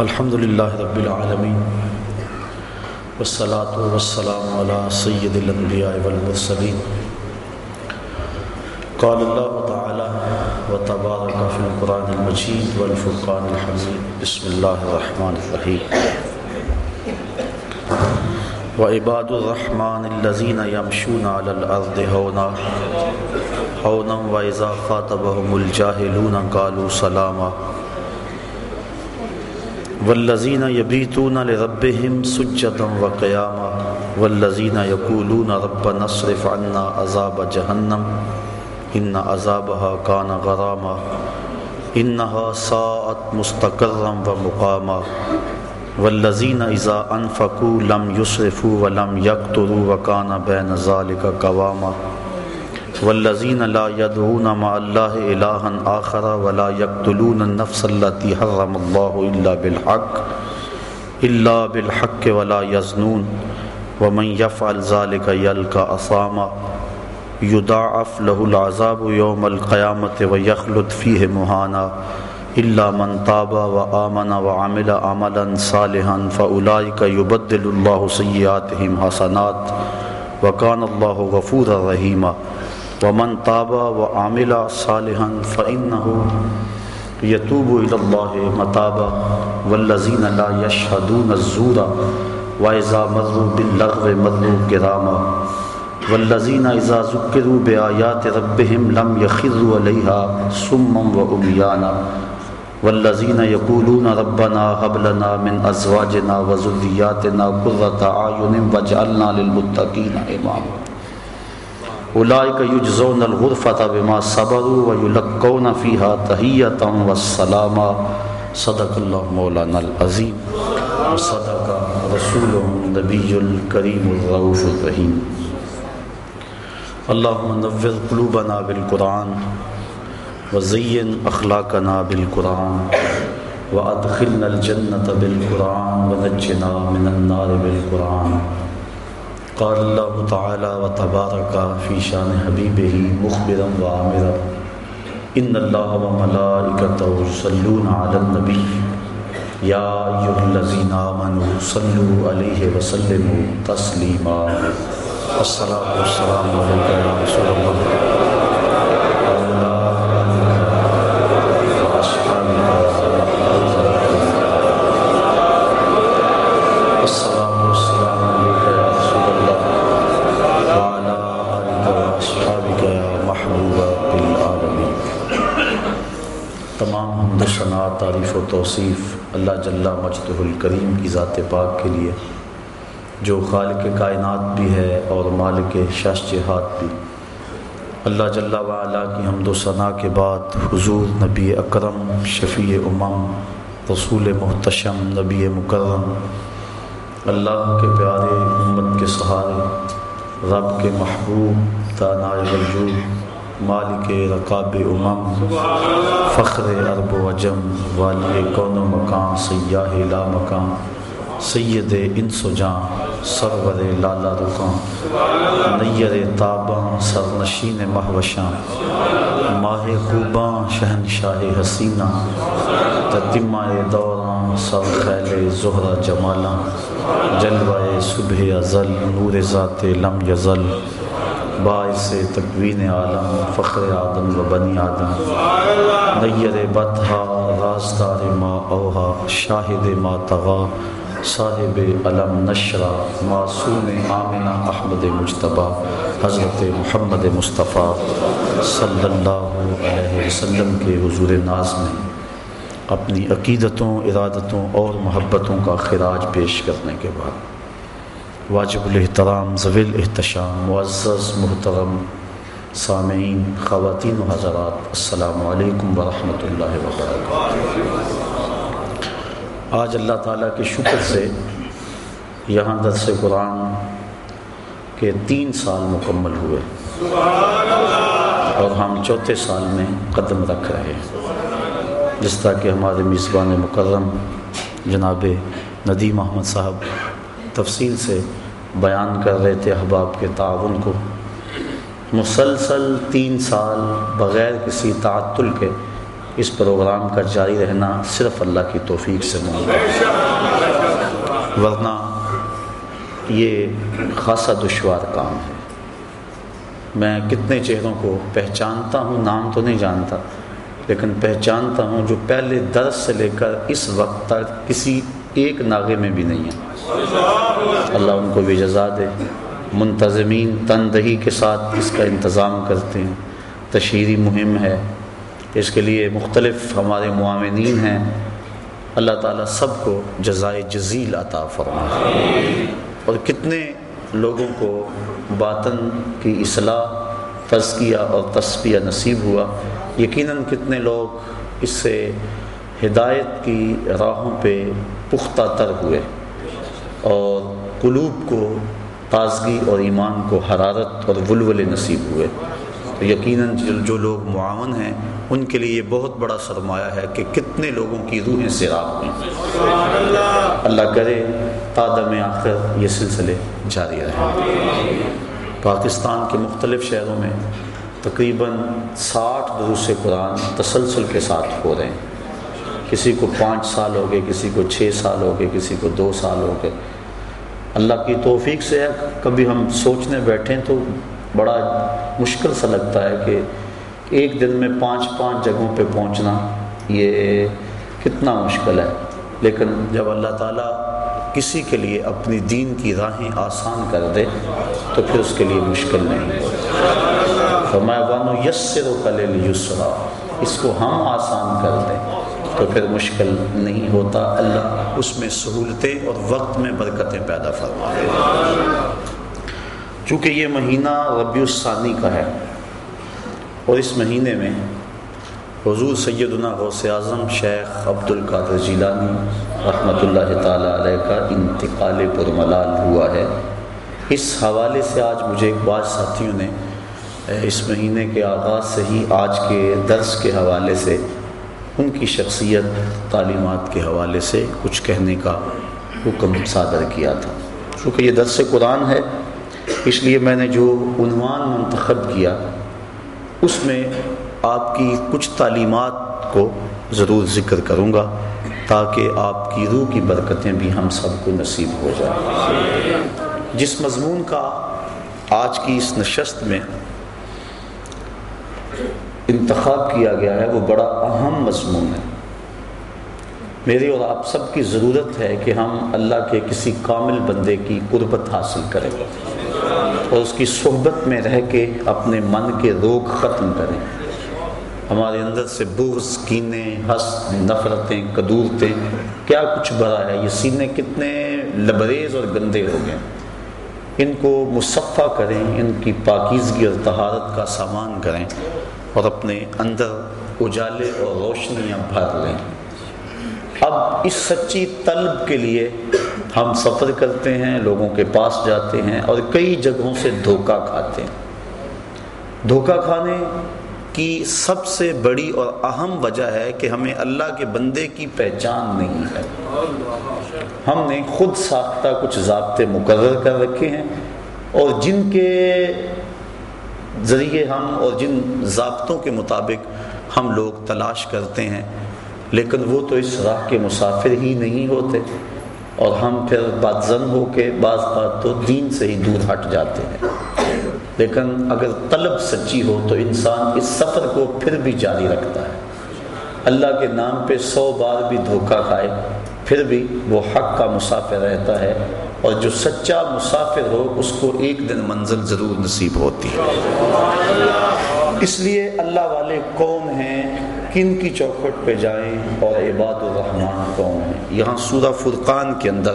الحمد للہ رب العالمین والصلاة والسلام على سید الانبیاء والمرسلین. قال اللہ تعالی وتبارک فی القرآن المجید والفرقان الحمید. بسم اللہ الرحمن الرحیم. وعباد الرحمن الذین یمشون علی الارض ہونا ہونا وإذا خاطبهم الجاہلون قالوا سلاما. والذین یبیتون لربهم سجدا وقیاما والذین یقولون ربنا اصرف عنا عذاب جہنم ان عذابها کان غراما انها ساعت مستقرا ومقاما والذین اذا انفقوا لم يسرفوا ولم يقتروا وكان بين ذلك قواما والذین لا يدعون مع اللہ الہا آخر ولا يقتلون النفس التي حرم اللہ الا بالحق الا بالحق ولا يزنون ومن يفعل ذلك يلقى اصاما يضاعف له العذاب يوم القيامة ويخلد فيه مهانا الا من تاب وآمن وعمل عملا صالحا فأولئك يبدل الله سيئاتهم حسنات وكان الله غفورا رحيما ومن تاب وعمل صالحا فإنه يتوب إلى الله متابا والذين لا يشهدون الزور وإذا مروا باللغو مروا كراما والذين إذا ذكروا بآيات ربهم لم يخروا عليها صما وعميانا والذين يقولون ربنا هب لنا من أزواجنا وذرياتنا قرة أعين واجعلنا للمتقين إماما اولئک یجزون الغرفۃ بما صبروا ویلقون فیها تحیتا والسلاما صدق اللہ مولانا العظیم۔ وصدق رسول النبی الکریم الرؤوف الرحیم۔ اللہم نور قلوبنا بالقرآن وزین اخلاقنا بالقرآن وادخلنا الجنة بالقرآن ونجنا من النار بالقرآن۔ قال اللہ تعالی و تبارک فی شان حبیبہ مخبرا و عامرا ان اللہ و ملائکتہ یصلون علی النبی. یا ایھا الذین آمنوا صلوا علیہ وسلموا تسلیما. الصلاۃ والسلام علیک یا رسول اللہ. توصیف اللہ جل مجد الکریم کی ذات پاک کے لیے، جو خالق کائنات بھی ہے اور مالک شش جہات بھی۔ اللہ جل وعلا کی حمد و ثناء کے بعد حضور نبی اکرم، شفیع امم، رسول محتشم، نبی مکرم، اللہ کے پیارے، امت کے سہارے، رب کے محبوب تانائے وجود مالک رقاب امم، فخر عرب و عجم والی کون و مکان، سیاہ لا مکان، سید انس و جان، سرور لالا رکان، نیر تاباں، سرنشین مہوشاں، ماہ خوباں، شہنشاہ حسینہ تتمہ دوراں، سر خیل زہرہ جمالاں، جلوہ صبح ازل، نور ذات لم یزل باعث تقوین عالم فخر آدم و بنی آدم۔ نیر بدھا، راستار ما اوہا، شاہد ما تغا۔ صاحب علم نشرہ، معصوم آمنہ احمد مجتبہ۔ حضرت محمد مصطفیٰ صلی اللہ علیہ وسلم کے حضور ناز میں۔ اپنی عقیدتوں، ارادتوں اور محبتوں کا خراج پیش کرنے کے بعد۔ واجب الاحترام زویل احتشام معزز، محترم، سامعین، خواتین و حضرات، السلام علیکم ورحمۃ اللہ وبرکاتہ۔ آج اللہ تعالیٰ کے شکر سے یہاں درس قرآن کے تین سال مکمل ہوئے اور ہم چوتھے سال میں قدم رکھ رہے ہیں۔ جس طرح کہ ہمارے میزبان مکرم جناب ندیم احمد صاحب تفصیل سے بیان کر رہے تھے احباب کے تعاون کو۔ مسلسل تین سال بغیر کسی تعطل کے اس پروگرام کا جاری رہنا صرف اللہ کی توفیق سے ممکن ورنہ یہ خاصا دشوار کام ہے۔ میں کتنے چہروں کو پہچانتا ہوں نام تو نہیں جانتا، لیکن پہچانتا ہوں جو پہلے درس سے لے کر اس وقت تک کسی ایک ناغے میں بھی نہیں ہے۔ اللہ ان کو بھی جزا دے۔ منتظمین تندہی کے ساتھ اس کا انتظام کرتے ہیں۔ تشہیری مہم ہے۔ اس کے لیے مختلف ہمارے معاونین ہیں۔ اللہ تعالیٰ سب کو جزائے جزیل عطا فرما۔ اور کتنے لوگوں کو باطن کی اصلاح، تزکیہ اور تصفیہ نصیب ہوا۔ یقیناً کتنے لوگ اس سے ہدایت کی راہوں پہ پختہ تر ہوئے۔ اور قلوب کو تازگی اور ایمان کو حرارت اور ولول نصیب ہوئے۔ تو یقیناً جو لوگ معاون ہیں، ان کے لیے یہ بہت بڑا سرمایہ ہے کہ کتنے لوگوں کی روحیں سیراب ہوئیں۔ اللہ کرے تادم آخر یہ سلسلے جاری رہیں پاکستان کے مختلف شہروں میں تقریباً ساٹھ دروس قرآن تسلسل کے ساتھ ہو رہے ہیں۔ کسی کو پانچ سال ہو گئے، کسی کو چھ سال ہو گئے، کسی کو دو سال ہو گئے۔ اللہ کی توفیق سے ہے، کبھی ہم سوچنے بیٹھیں تو بڑا مشکل سا لگتا ہے کہ ایک دن میں پانچ پانچ جگہوں پہ پہنچنا، یہ کتنا مشکل ہے۔ لیکن جب اللہ تعالیٰ کسی کے لیے اپنی دین کی راہیں آسان کر دے، تو پھر اس کے لیے مشکل نہیں۔ فرمایا بانو یس سے یسرا اس کو ہم آسان کر دیں۔ تو پھر مشکل نہیں ہوتا۔ اللہ اس میں سہولتیں اور وقت میں برکتیں پیدا فرما چونکہ یہ مہینہ ربیع الثانی کا ہے اور اس مہینے میں حضور سیدنا غوث اعظم شیخ عبد القادر جیلانی رحمۃ اللہ تعالیٰ علیہ کا انتقال پرملال ہوا ہے۔ اس حوالے سے آج مجھے بعض ساتھیوں نے، اس مہینے کے آغاز سے ہی آج کے درس کے حوالے سے ان کی شخصیت تعلیمات کے حوالے سے کچھ کہنے کا حکم صادر کیا تھا۔ چونکہ یہ درس قرآن ہے، اس لیے میں نے جو عنوان منتخب کیا، اس میں آپ کی کچھ تعلیمات کو ضرور ذکر کروں گا تاکہ آپ کی روح کی برکتیں بھی ہم سب کو نصیب ہو جائیں۔ جس مضمون کا آج کی اس نشست میں انتخاب کیا گیا ہے، وہ بڑا اہم مضمون ہے۔ میری اور آپ سب کی ضرورت ہے کہ ہم اللہ کے کسی کامل بندے کی قربت حاصل کریں اور اس کی صحبت میں رہ کے اپنے من کے روگ ختم کریں۔ ہمارے اندر سے بغض، کینے ہس نفرتیں قدورتیں کیا کچھ بڑا ہے؟ یہ سینے کتنے لبریز اور گندے ہو گئے۔ ان کو مصفہ کریں، ان کی پاکیزگی اور تہارت کا سامان کریں۔ اور اپنے اندر اجالے اور روشنیاں بھر لیں۔ اب اس سچی طلب کے لیے ہم سفر کرتے ہیں، لوگوں کے پاس جاتے ہیں اور کئی جگہوں سے دھوکہ کھاتے ہیں۔ دھوکہ کھانے کی سب سے بڑی اور اہم وجہ ہے کہ ہمیں اللہ کے بندے کی پہچان نہیں ہے۔ ہم نے خود ساختہ کچھ ضابطے مقرر کر رکھے ہیں اور جن کے ذریعے ہم اور جن ضابطوں کے مطابق ہم لوگ تلاش کرتے ہیں، لیکن وہ تو اس راہ کے مسافر ہی نہیں ہوتے۔ اور ہم پھر بدزن ہو کے بعض بات تو دین سے ہی دور ہٹ جاتے ہیں۔ لیکن اگر طلب سچی ہو تو انسان اس سفر کو پھر بھی جاری رکھتا ہے۔ اللہ کے نام پہ سو بار بھی دھوکہ کھائے، پھر بھی وہ حق کا مسافر رہتا ہے۔ اور جو سچا مسافر ہو، اس کو ایک دن منزل ضرور نصیب ہوتی ہے۔ اس لیے اللہ والے کون ہیں، کن کی چوکھٹ پہ جائیں؟ اور عباد الرحمان کون ہیں۔ یہاں سورہ فرقان کے اندر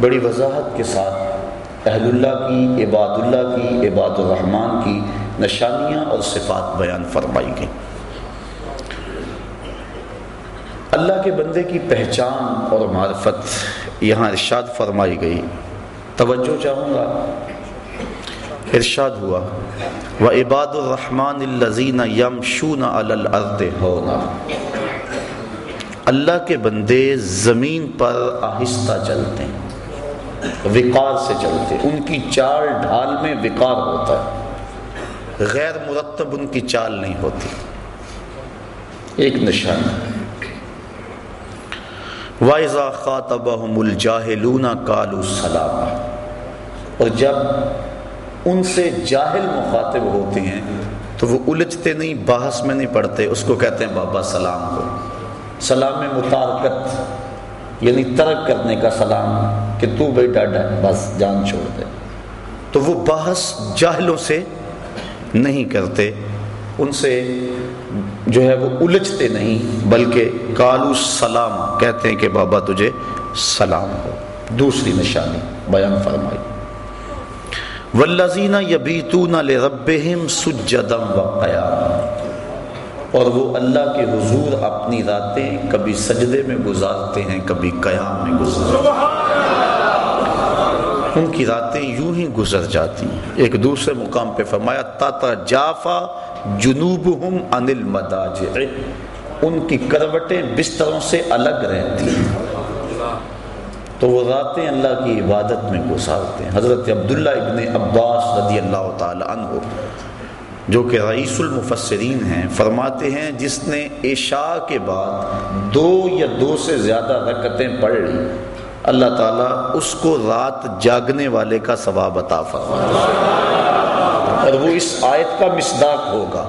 بڑی وضاحت کے ساتھ اہل اللہ کی، عباد اللہ کی، عباد الرحمن کی نشانیاں اور صفات بیان فرمائی گئی اللہ کے بندے کی پہچان اور معرفت، یہاں ارشاد فرمائی گئی۔ توجہ چاہوں گا؟ ارشاد ہوا۔ وہ عباد الرحمٰن الزین یم شون الرد ہونا۔ اللہ کے بندے زمین پر آہستہ چلتے ہیں، وقار سے چلتے ان کی چال ڈھال میں وقار ہوتا ہے۔ غیر مرتب ان کی چال نہیں ہوتی۔ ایک نشانی وائزا خاطبہم الجاہلون کالو سلام۔ اور جب ان سے جاہل مخاطب ہوتے ہیں، تو وہ الجھتے نہیں، بحث میں نہیں پڑھتے اس کو کہتے ہیں بابا سلام کو۔ سلام متارکت یعنی ترک کرنے کا سلام، کہ تو بھائی ڈاڈا بس جان چھوڑ دے۔ تو وہ بحث جاہلوں سے نہیں کرتے ان سے جو ہے وہ الجھتے نہیں، بلکہ کالو سلام کہتے ہیں کہ بابا تجھے سلام ہو۔ دوسری نشانی بیان فرمائی۔ ولزینہ یبیتون لربہم سجدم و قیام اور وہ اللہ کے حضور اپنی راتیں کبھی سجدے میں گزارتے ہیں، کبھی قیام میں گزارتے ہیں۔ ان کی راتیں یوں ہی گزر جاتی ہیں۔ ایک دوسرے مقام پہ فرمایا، تاتا جافا جنوب ہم انل مداج ان کی کروٹیں بستروں سے الگ رہتی ہیں۔ تو وہ راتیں اللہ کی عبادت میں گزارتے ہیں۔ حضرت عبداللہ ابن عباس رضی اللہ تعالی عنہ، جو کہ رئیس المفسرین ہیں، فرماتے ہیں، جس نے عشاء کے بعد دو یا دو سے زیادہ رکتیں پڑھ لی، اللہ تعالیٰ اس کو رات جاگنے والے کا ثواب عطا فرما اور وہ اس آیت کا مصداق ہوگا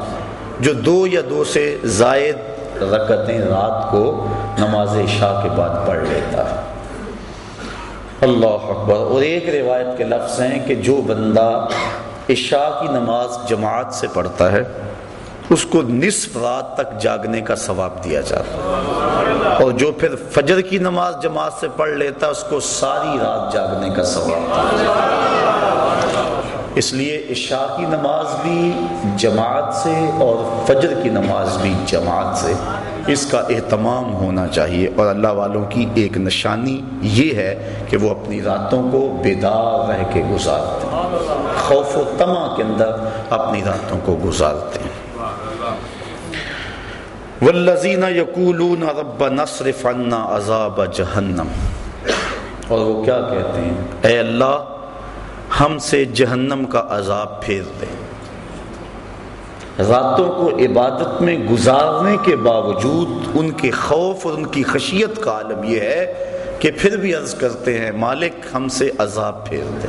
جو دو یا دو سے زائد رکتیں رات کو نماز عشاء کے بعد پڑھ لیتا ہے۔ اللہ اکبر۔ اور ایک روایت کے لفظ ہیں کہ جو بندہ عشاء کی نماز جماعت سے پڑھتا ہے، اس کو نصف رات تک جاگنے کا ثواب دیا جاتا ہے۔ اور جو پھر فجر کی نماز جماعت سے پڑھ لیتا ہے اس کو ساری رات جاگنے کا ثواب دیا جاتا ہے۔ اس لیے عشاء کی نماز بھی، جماعت سے اور فجر کی نماز بھی جماعت سے۔ اس کا اہتمام ہونا چاہیے اور اللہ والوں کی ایک نشانی یہ ہے کہ وہ اپنی راتوں کو بیدار رہ کے گزارتے ہیں۔ خوف و تما کے اندر اپنی راتوں کو گزارتے ہیں۔ والذین یقولون رب نصرف عنا عذاب جہنم اور وہ کیا کہتے ہیں؟ اے اللہ ہم سے جہنم کا عذاب پھیر دے۔ راتوں کو عبادت میں گزارنے کے باوجود ان کے خوف اور ان کی خشیت کا عالم یہ ہے کہ پھر بھی عرض کرتے ہیں، مالک ہم سے عذاب پھیر دے۔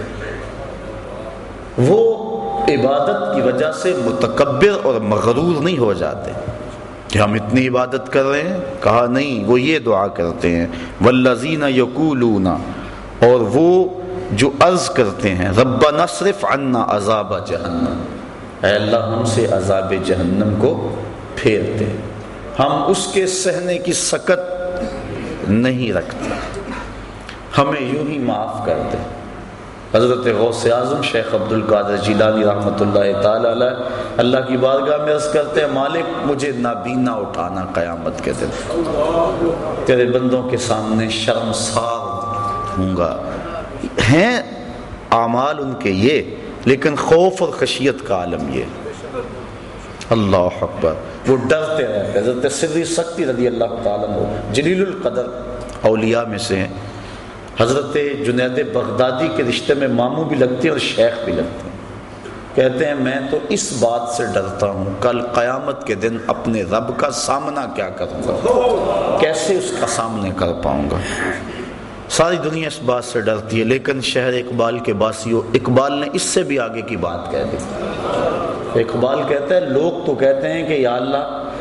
وہ عبادت کی وجہ سے متکبر اور مغرور نہیں ہو جاتے۔ کہ ہم اتنی عبادت کر رہے ہیں؟ کہا، نہیں، وہ یہ دعا کرتے ہیں والذین یقولون اور وہ جو عرض کرتے ہیں رب نصرف عنا عذاب جہنم۔ اے اللہ، ہم سے عذاب جہنم کو پھیرتے۔ ہم اس کے سہنے کی سکت نہیں رکھتے۔ ہمیں یوں ہی معاف کر دیں حضرت غوث اعظم، شیخ عبد القادر جیلانی رحمۃ اللہ تعالی علیہ، اللہ کی بارگاہ میں عرض کرتے ہیں، مالک، مجھے نابینا اٹھانا قیامت کے دن۔ تیرے بندوں کے سامنے شرمسار ہوں گا۔ ہیں، اعمال ان کے یہ، لیکن خوف اور خشیت کا عالم یہ۔ اللہ اکبر۔ وہ ڈرتے رہتے حضرت سری سختی رضی اللہ تعالیٰ جلیل القدر۔ اولیاء میں سے ہیں حضرت جنید بغدادی کے رشتے میں ماموں بھی لگتے ہیں اور شیخ بھی لگتے ہیں۔ کہتے ہیں، میں تو اس بات سے ڈرتا ہوں، کل قیامت کے دن اپنے رب کا سامنا کیا کروں گا؟ کیسے اس کا سامنے کر پاؤں گا؟ ساری دنیا اس بات سے ڈرتی ہے، لیکن شہر اقبال کے باسیوں، اقبال نے اس سے بھی آگے کی بات کہہ دی۔ اقبال کہتا ہے، لوگ تو کہتے ہیں کہ یا اللہ،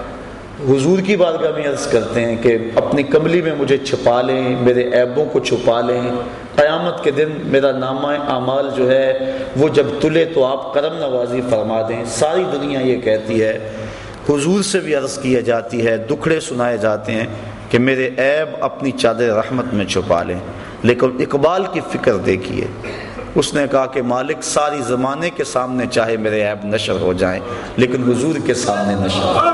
حضور کی بارگاہ میں عرض کرتے ہیں کہ اپنی کملی میں مجھے چھپا لیں، میرے عیبوں کو چھپا لیں۔ قیامت کے دن میرا نامہ اعمال جو ہے، وہ جب تلے تو آپ کرم نوازی فرما دیں۔ ساری دنیا یہ کہتی ہے، حضور سے بھی عرض کیا جاتی ہے، دکھڑے سنائے جاتے ہیں۔ کہ میرے عیب اپنی چادر رحمت میں چھپا لیں۔ لیکن اقبال کی فکر دیکھیے۔ اس نے کہا کہ مالک ساری زمانے کے سامنے چاہے میرے عیب نشر ہو جائیں، لیکن حضور کے سامنے نشر۔ ہو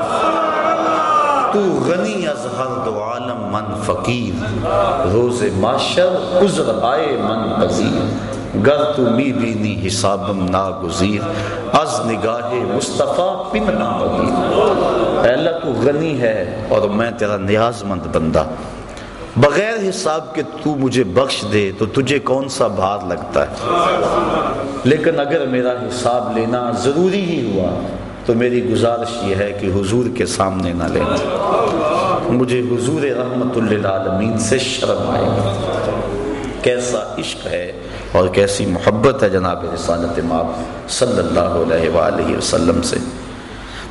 تو غنی از ہر دو عالم من فقیر۔ روز معاشر عذر آئے من پذیر۔ گر تو می بینی حسابم ناگزیر۔ از نگاہ مصطفیٰ پن نہ اے اللہ تو غنی ہے اور میں تیرا نیاز مند بندہ۔ بغیر حساب کے تو مجھے بخش دے تو تجھے کون سا بھار لگتا ہے؟ لیکن اگر میرا حساب لینا ضروری ہی ہوا تو میری گزارش یہ ہے کہ حضور کے سامنے نہ لینا۔ مجھے حضور رحمت للعالمین سے شرم آئے۔ گا کیسا عشق ہے اور کیسی محبت ہے جناب رسالت ماب صلی اللہ علیہ وآلہ وسلم سے۔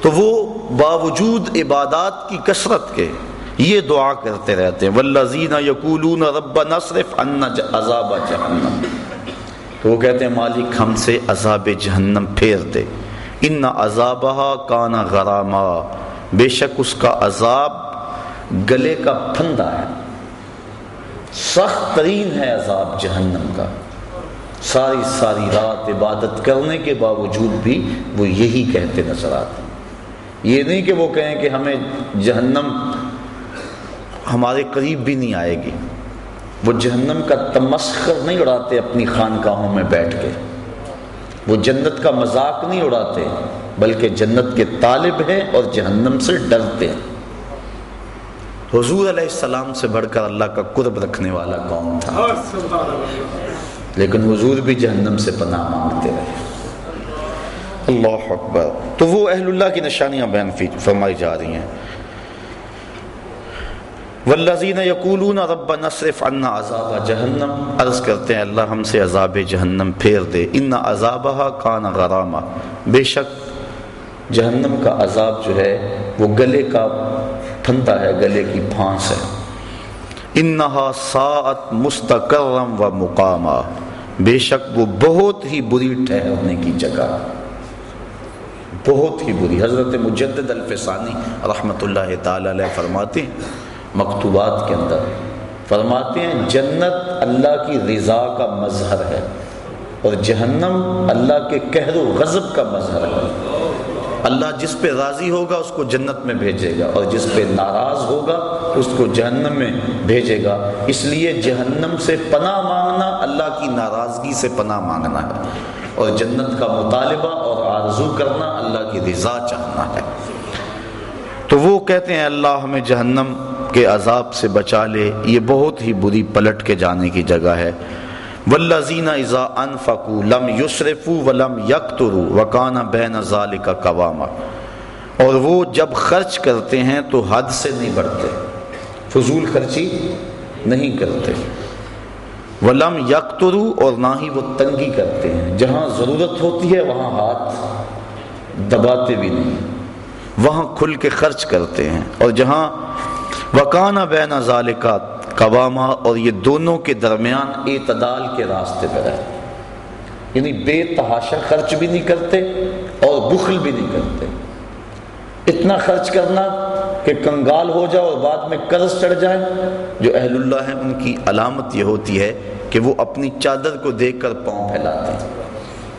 تو وہ باوجود عبادات کی کثرت کے یہ دعا کرتے رہتے ہیں۔ والذین یقولون ربنا صرف ان عذاب جہنم تو وہ کہتے ہیں، مالک ہم سے عذاب جہنم پھیر دے۔ ان عذابہ کانا غراما۔ بے شک اس کا عذاب گلے کا پھندا ہے۔ سخت ترین ہے عذاب جہنم کا۔ ساری ساری رات عبادت کرنے کے باوجود بھی وہ یہی کہتے نظر آتے یہ نہیں کہ وہ کہیں کہ ہمیں جہنم ہمارے قریب بھی نہیں آئے گی۔ وہ جہنم کا تمسخر نہیں اڑاتے اپنی خانقاہوں میں بیٹھ کے۔ وہ جنت کا مذاق نہیں اڑاتے بلکہ جنت کے طالب ہیں اور جہنم سے ڈرتے ہیں۔ حضور علیہ السلام سے بڑھ کر اللہ کا قرب رکھنے والا کون تھا۔ لیکن حضور بھی جہنم سے پناہ مانگتے رہے۔ اللہ اکبر۔ تو وہ اہل اللہ کی نشانیاں بیان فرمائی جا رہی ہیں۔ والذین یقولون ربنا صرف عنا عذاب جہنم عرض کرتے ہیں، اللہ ہم سے عذاب جہنم پھیر دے۔ ان عذابہ کان غراما۔ بے شک جہنم کا عذاب جو ہے، وہ گلے کا پھنتا ہے، گلے کی پھانس ہے۔ انہا ساعت مستقرم و مقامہ بے شک وہ بہت ہی بری ٹھہرنے کی جگہ۔ بہت ہی بری۔ حضرت مجدد الفسانی رحمۃ اللہ تعالی علیہ فرماتے ہیں، مکتوبات کے اندر فرماتے ہیں، جنت اللہ کی رضا کا مظہر ہے اور جہنم اللہ کے قہر و غضب کا مظہر ہے۔ اللہ جس پہ راضی ہوگا، اس کو جنت میں بھیجے گا، اور جس پہ ناراض ہوگا، اس کو جہنم میں بھیجے گا۔ اس لیے جہنم سے پناہ مانگنا، اللہ کی ناراضگی سے پناہ مانگنا ہے۔ اور جنت کا مطالبہ اور آرزو کرنا اللہ کی رضا چاہنا ہے۔ تو وہ کہتے ہیں اللہ ہمیں جہنم کے عذاب سے بچا لے، یہ بہت ہی بری پلٹ کے جانے کی جگہ ہے۔ والذین اذا انفقوا لم یسرفوا ولم یقتروا وکان بین ذالک قواما۔ اور وہ جب خرچ کرتے ہیں تو حد سے نہیں بڑھتے۔ فضول خرچی نہیں کرتے۔ ولم یقتروا اور نہ ہی وہ تنگی کرتے ہیں۔ جہاں ضرورت ہوتی ہے، وہاں ہاتھ دباتے بھی نہیں۔ وہاں کھل کے خرچ کرتے ہیں۔ اور جہاں وکانہ بین ذالکات قوامہ اور یہ دونوں کے درمیان اعتدال کے راستے پر ہے۔ یعنی بے تحاشا خرچ بھی نہیں کرتے اور بخل بھی نہیں کرتے۔ اتنا خرچ کرنا کہ کنگال ہو جاؤ اور بعد میں قرض چڑھ جائے۔ جو اہل اللہ ہیں ان کی علامت یہ ہوتی ہے کہ وہ اپنی چادر کو دیکھ کر پاؤں پھیلاتے ہیں۔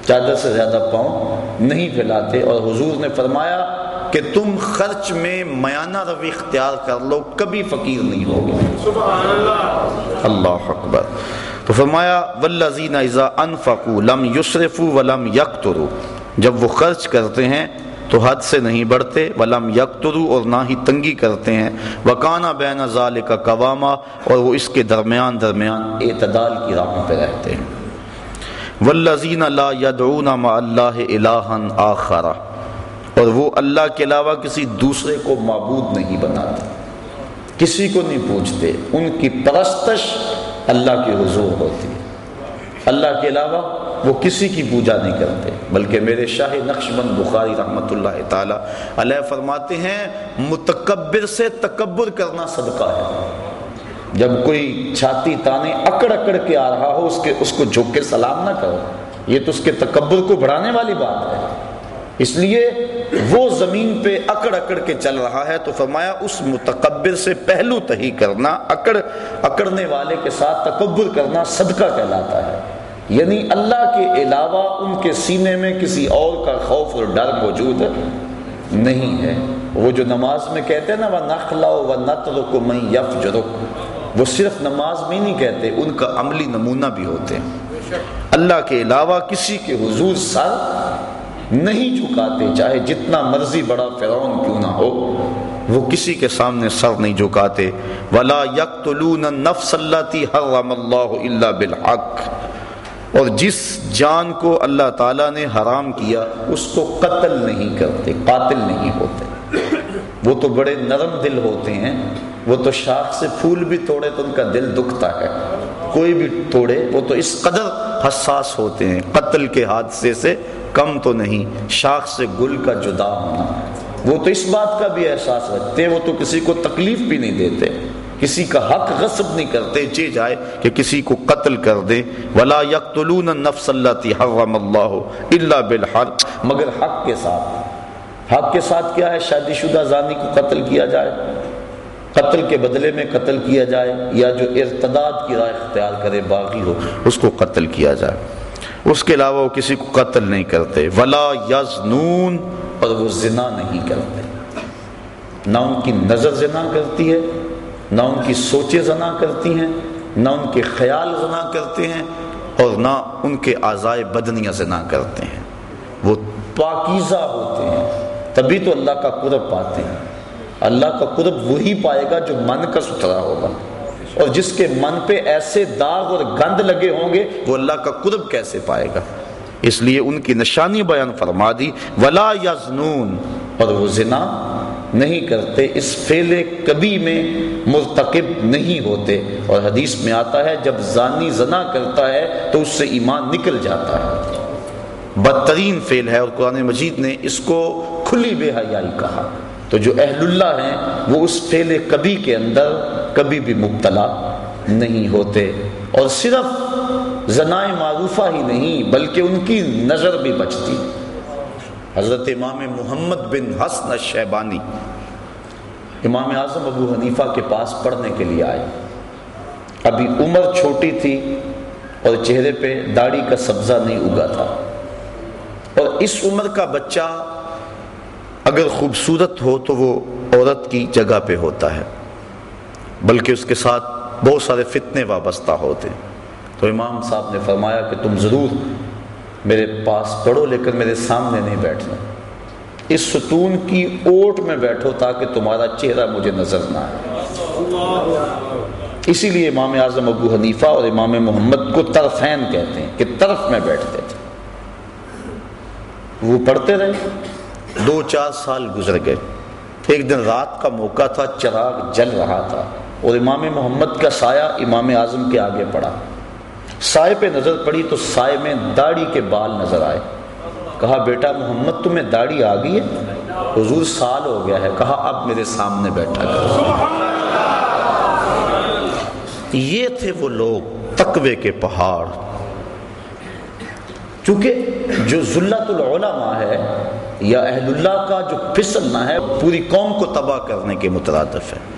چادر سے زیادہ پاؤں نہیں پھیلاتے۔ اور حضور نے فرمایا کہ تم خرچ میں میانہ روی اختیار کر لو کبھی فقیر نہیں ہوگی اللہ۔ اکبر۔ تو فرمایا والذین اذا انفقوا لم یسرفوا ولم یقتروا جب وہ خرچ کرتے ہیں تو حد سے نہیں بڑھتے، ولم یقتروا اور نہ ہی تنگی کرتے ہیں۔ وکانا بین ذالک قواما اور وہ اس کے درمیان درمیان اعتدال کی راہوں پہ رہتے ہیں۔ والذین لا يدعون مع اللہ الہا آخرہ۔ اور وہ اللہ کے علاوہ کسی دوسرے کو معبود نہیں بناتے۔ کسی کو نہیں پوچھتے ان کی پرستش اللہ کے حضور ہوتی ہے۔ اللہ کے علاوہ وہ کسی کی پوجا نہیں کرتے، بلکہ میرے شاہ نقش بند بخاری رحمۃ اللہ تعالی علیہ فرماتے ہیں، متکبر سے تکبر کرنا صدقہ ہے۔ جب کوئی چھاتی تانے اکڑ اکڑ کے آ رہا ہو، اس کے، اس کو جھک کے سلام نہ کرو۔ یہ تو اس کے تکبر کو بڑھانے والی بات ہے۔ اس لیے وہ زمین پہ اکڑ اکڑ کے چل رہا ہے تو فرمایا، اس متکبر سے پہلو تہی کرنا، اکڑ اکڑنے والے کے ساتھ تکبر کرنا صدقہ کہلاتا ہے۔ یعنی اللہ کے علاوہ ان کے سینے میں کسی اور کا خوف اور ڈر موجود نہیں ہے۔ وہ جو نماز میں کہتے ہیں نا وہ نخلا و نتر کو میں یف جرک وہ صرف نماز میں نہیں کہتے، ان کا عملی نمونہ بھی ہوتے ہیں۔ اللہ کے علاوہ کسی کے حضور سر نہیں جھکاتے، چاہے جتنا مرضی بڑا فرعون کیوں نہ ہو، وہ کسی کے سامنے سر نہیں جھکاتے۔ ولا یقتلون النفس التي حرم الله الا بالحق۔ اور جس جان کو اللہ تعالیٰ نے حرام کیا، اس کو قتل نہیں کرتے، قاتل نہیں ہوتے۔ وہ تو بڑے نرم دل ہوتے ہیں، وہ تو شاخ سے پھول بھی توڑے تو ان کا دل دکھتا ہے۔ کوئی بھی توڑے، وہ تو اس قدر حساس ہوتے ہیں۔ قتل کے حادثے سے کم تو نہیں، شاخ سے گل کا جدا ہونا۔ وہ تو اس بات کا بھی احساس رکھتے وہ تو کسی کو تکلیف بھی نہیں دیتے۔ کسی کا حق غصب نہیں کرتے چی جائے کہ کسی کو قتل کر دے۔ ولا یقتلون النفس التي حرم الله الا بالحق۔ مگر حق کے ساتھ، حق کے ساتھ کیا ہے؟ شادی شدہ زانی کو قتل کیا جائے۔ قتل کے بدلے میں قتل کیا جائے، یا جو ارتداد کی رائے اختیار کرے، باغی ہو، اس کو قتل کیا جائے۔ اس کے علاوہ وہ کسی کو قتل نہیں کرتے۔ ولا یزنون اور وہ زنا نہیں کرتے۔ نہ ان کی نظر زنا کرتی ہے نہ ان کی سوچیں زنا کرتی ہیں، نہ ان کے خیال زنا کرتے ہیں اور نہ ان کے آزائے بدنیاں زنا کرتے ہیں۔ وہ پاکیزہ ہوتے ہیں۔ تبھی تو اللہ کا قرب پاتے ہیں۔ اللہ کا قرب وہی پائے گا جو من کا ستھرا ہوگا۔ اور جس کے من پہ ایسے داغ اور گند لگے ہوں گے، وہ اللہ کا قرب کیسے پائے گا؟ اس لیے ان کی نشانی بیان فرما دی، ولا یزنون۔ اور وہ زنا نہیں کرتے، اس فیل کبھی میں مرتکب نہیں ہوتے۔ اور حدیث میں آتا ہے، جب زانی زنا کرتا ہے تو اس سے ایمان نکل جاتا ہے۔ بدترین فیل ہے اور قرآن مجید نے اس کو کھلی بے حیائی کہا۔ تو جو اہل اللہ ہیں، وہ اس فیل کبھی کے اندر کبھی بھی مبتلا نہیں ہوتے۔ اور صرف زنائے معروفہ ہی نہیں، بلکہ ان کی نظر بھی بچتی۔ حضرت امام محمد بن حسن الشیبانی امام اعظم ابو حنیفہ کے پاس پڑھنے کے لیے آئے۔ ابھی عمر چھوٹی تھی اور چہرے پہ داڑھی کا سبزہ نہیں اگا تھا۔ اور اس عمر کا بچہ اگر خوبصورت ہو تو وہ عورت کی جگہ پہ ہوتا ہے، بلکہ اس کے ساتھ بہت سارے فتنے وابستہ ہوتے۔ تو امام صاحب نے فرمایا کہ تم ضرور میرے پاس پڑھو لیکن میرے سامنے نہیں بیٹھنا۔ اس ستون کی اوٹ میں بیٹھو تاکہ تمہارا چہرہ مجھے نظر نہ آئے۔ اسی لیے امام اعظم ابو حنیفہ اور امام محمد کو طرفین کہتے ہیں کہ طرف میں بیٹھتے تھے۔ وہ پڑھتے رہے۔ دو چار سال گزر گئے۔ ایک دن رات کا موقع تھا، چراغ جل رہا تھا اور امام محمد کا سایہ امام اعظم کے آگے پڑا۔ سائے پہ نظر پڑی تو سائے میں داڑھی کے بال نظر آئے۔ کہا، بیٹا محمد، تمہیں داڑھی آ گئی ہے؟ حضور سال ہو گیا ہے۔ کہا، اب میرے سامنے بیٹھا کرو۔ یہ تھے وہ لوگ تقوی کے پہاڑ۔ چونکہ جو ذلت العلماء ہے یا اہل اللہ کا جو پھسلنا ہے، پوری قوم کو تباہ کرنے کے مترادف ہے۔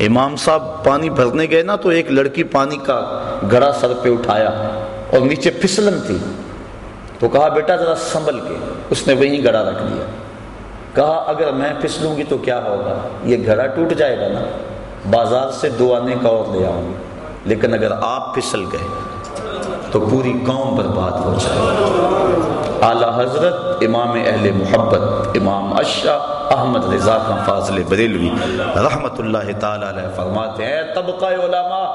امام صاحب پانی بھرنے گئے نا تو ایک لڑکی پانی کا گڑا سر پہ اٹھایا اور نیچے پھسلن تھی تو کہا، بیٹا، ذرا سنبھل کے. اس نے وہیں گڑا رکھ دیا کہا، اگر میں پھسلوں گی تو کیا ہوگا؟ یہ گھڑا ٹوٹ جائے گا نا۔ بازار سے دو آنے کا اور لے آؤں گی۔ لیکن اگر آپ پھسل گئے تو پوری قوم برباد ہو جائے۔ اعلی حضرت امام اہل محبت، امام اشہ احمد رضا کا فاضل بریلوی رحمت اللہ تعالی علیہ فرماتے ہیں طبقہ علماء،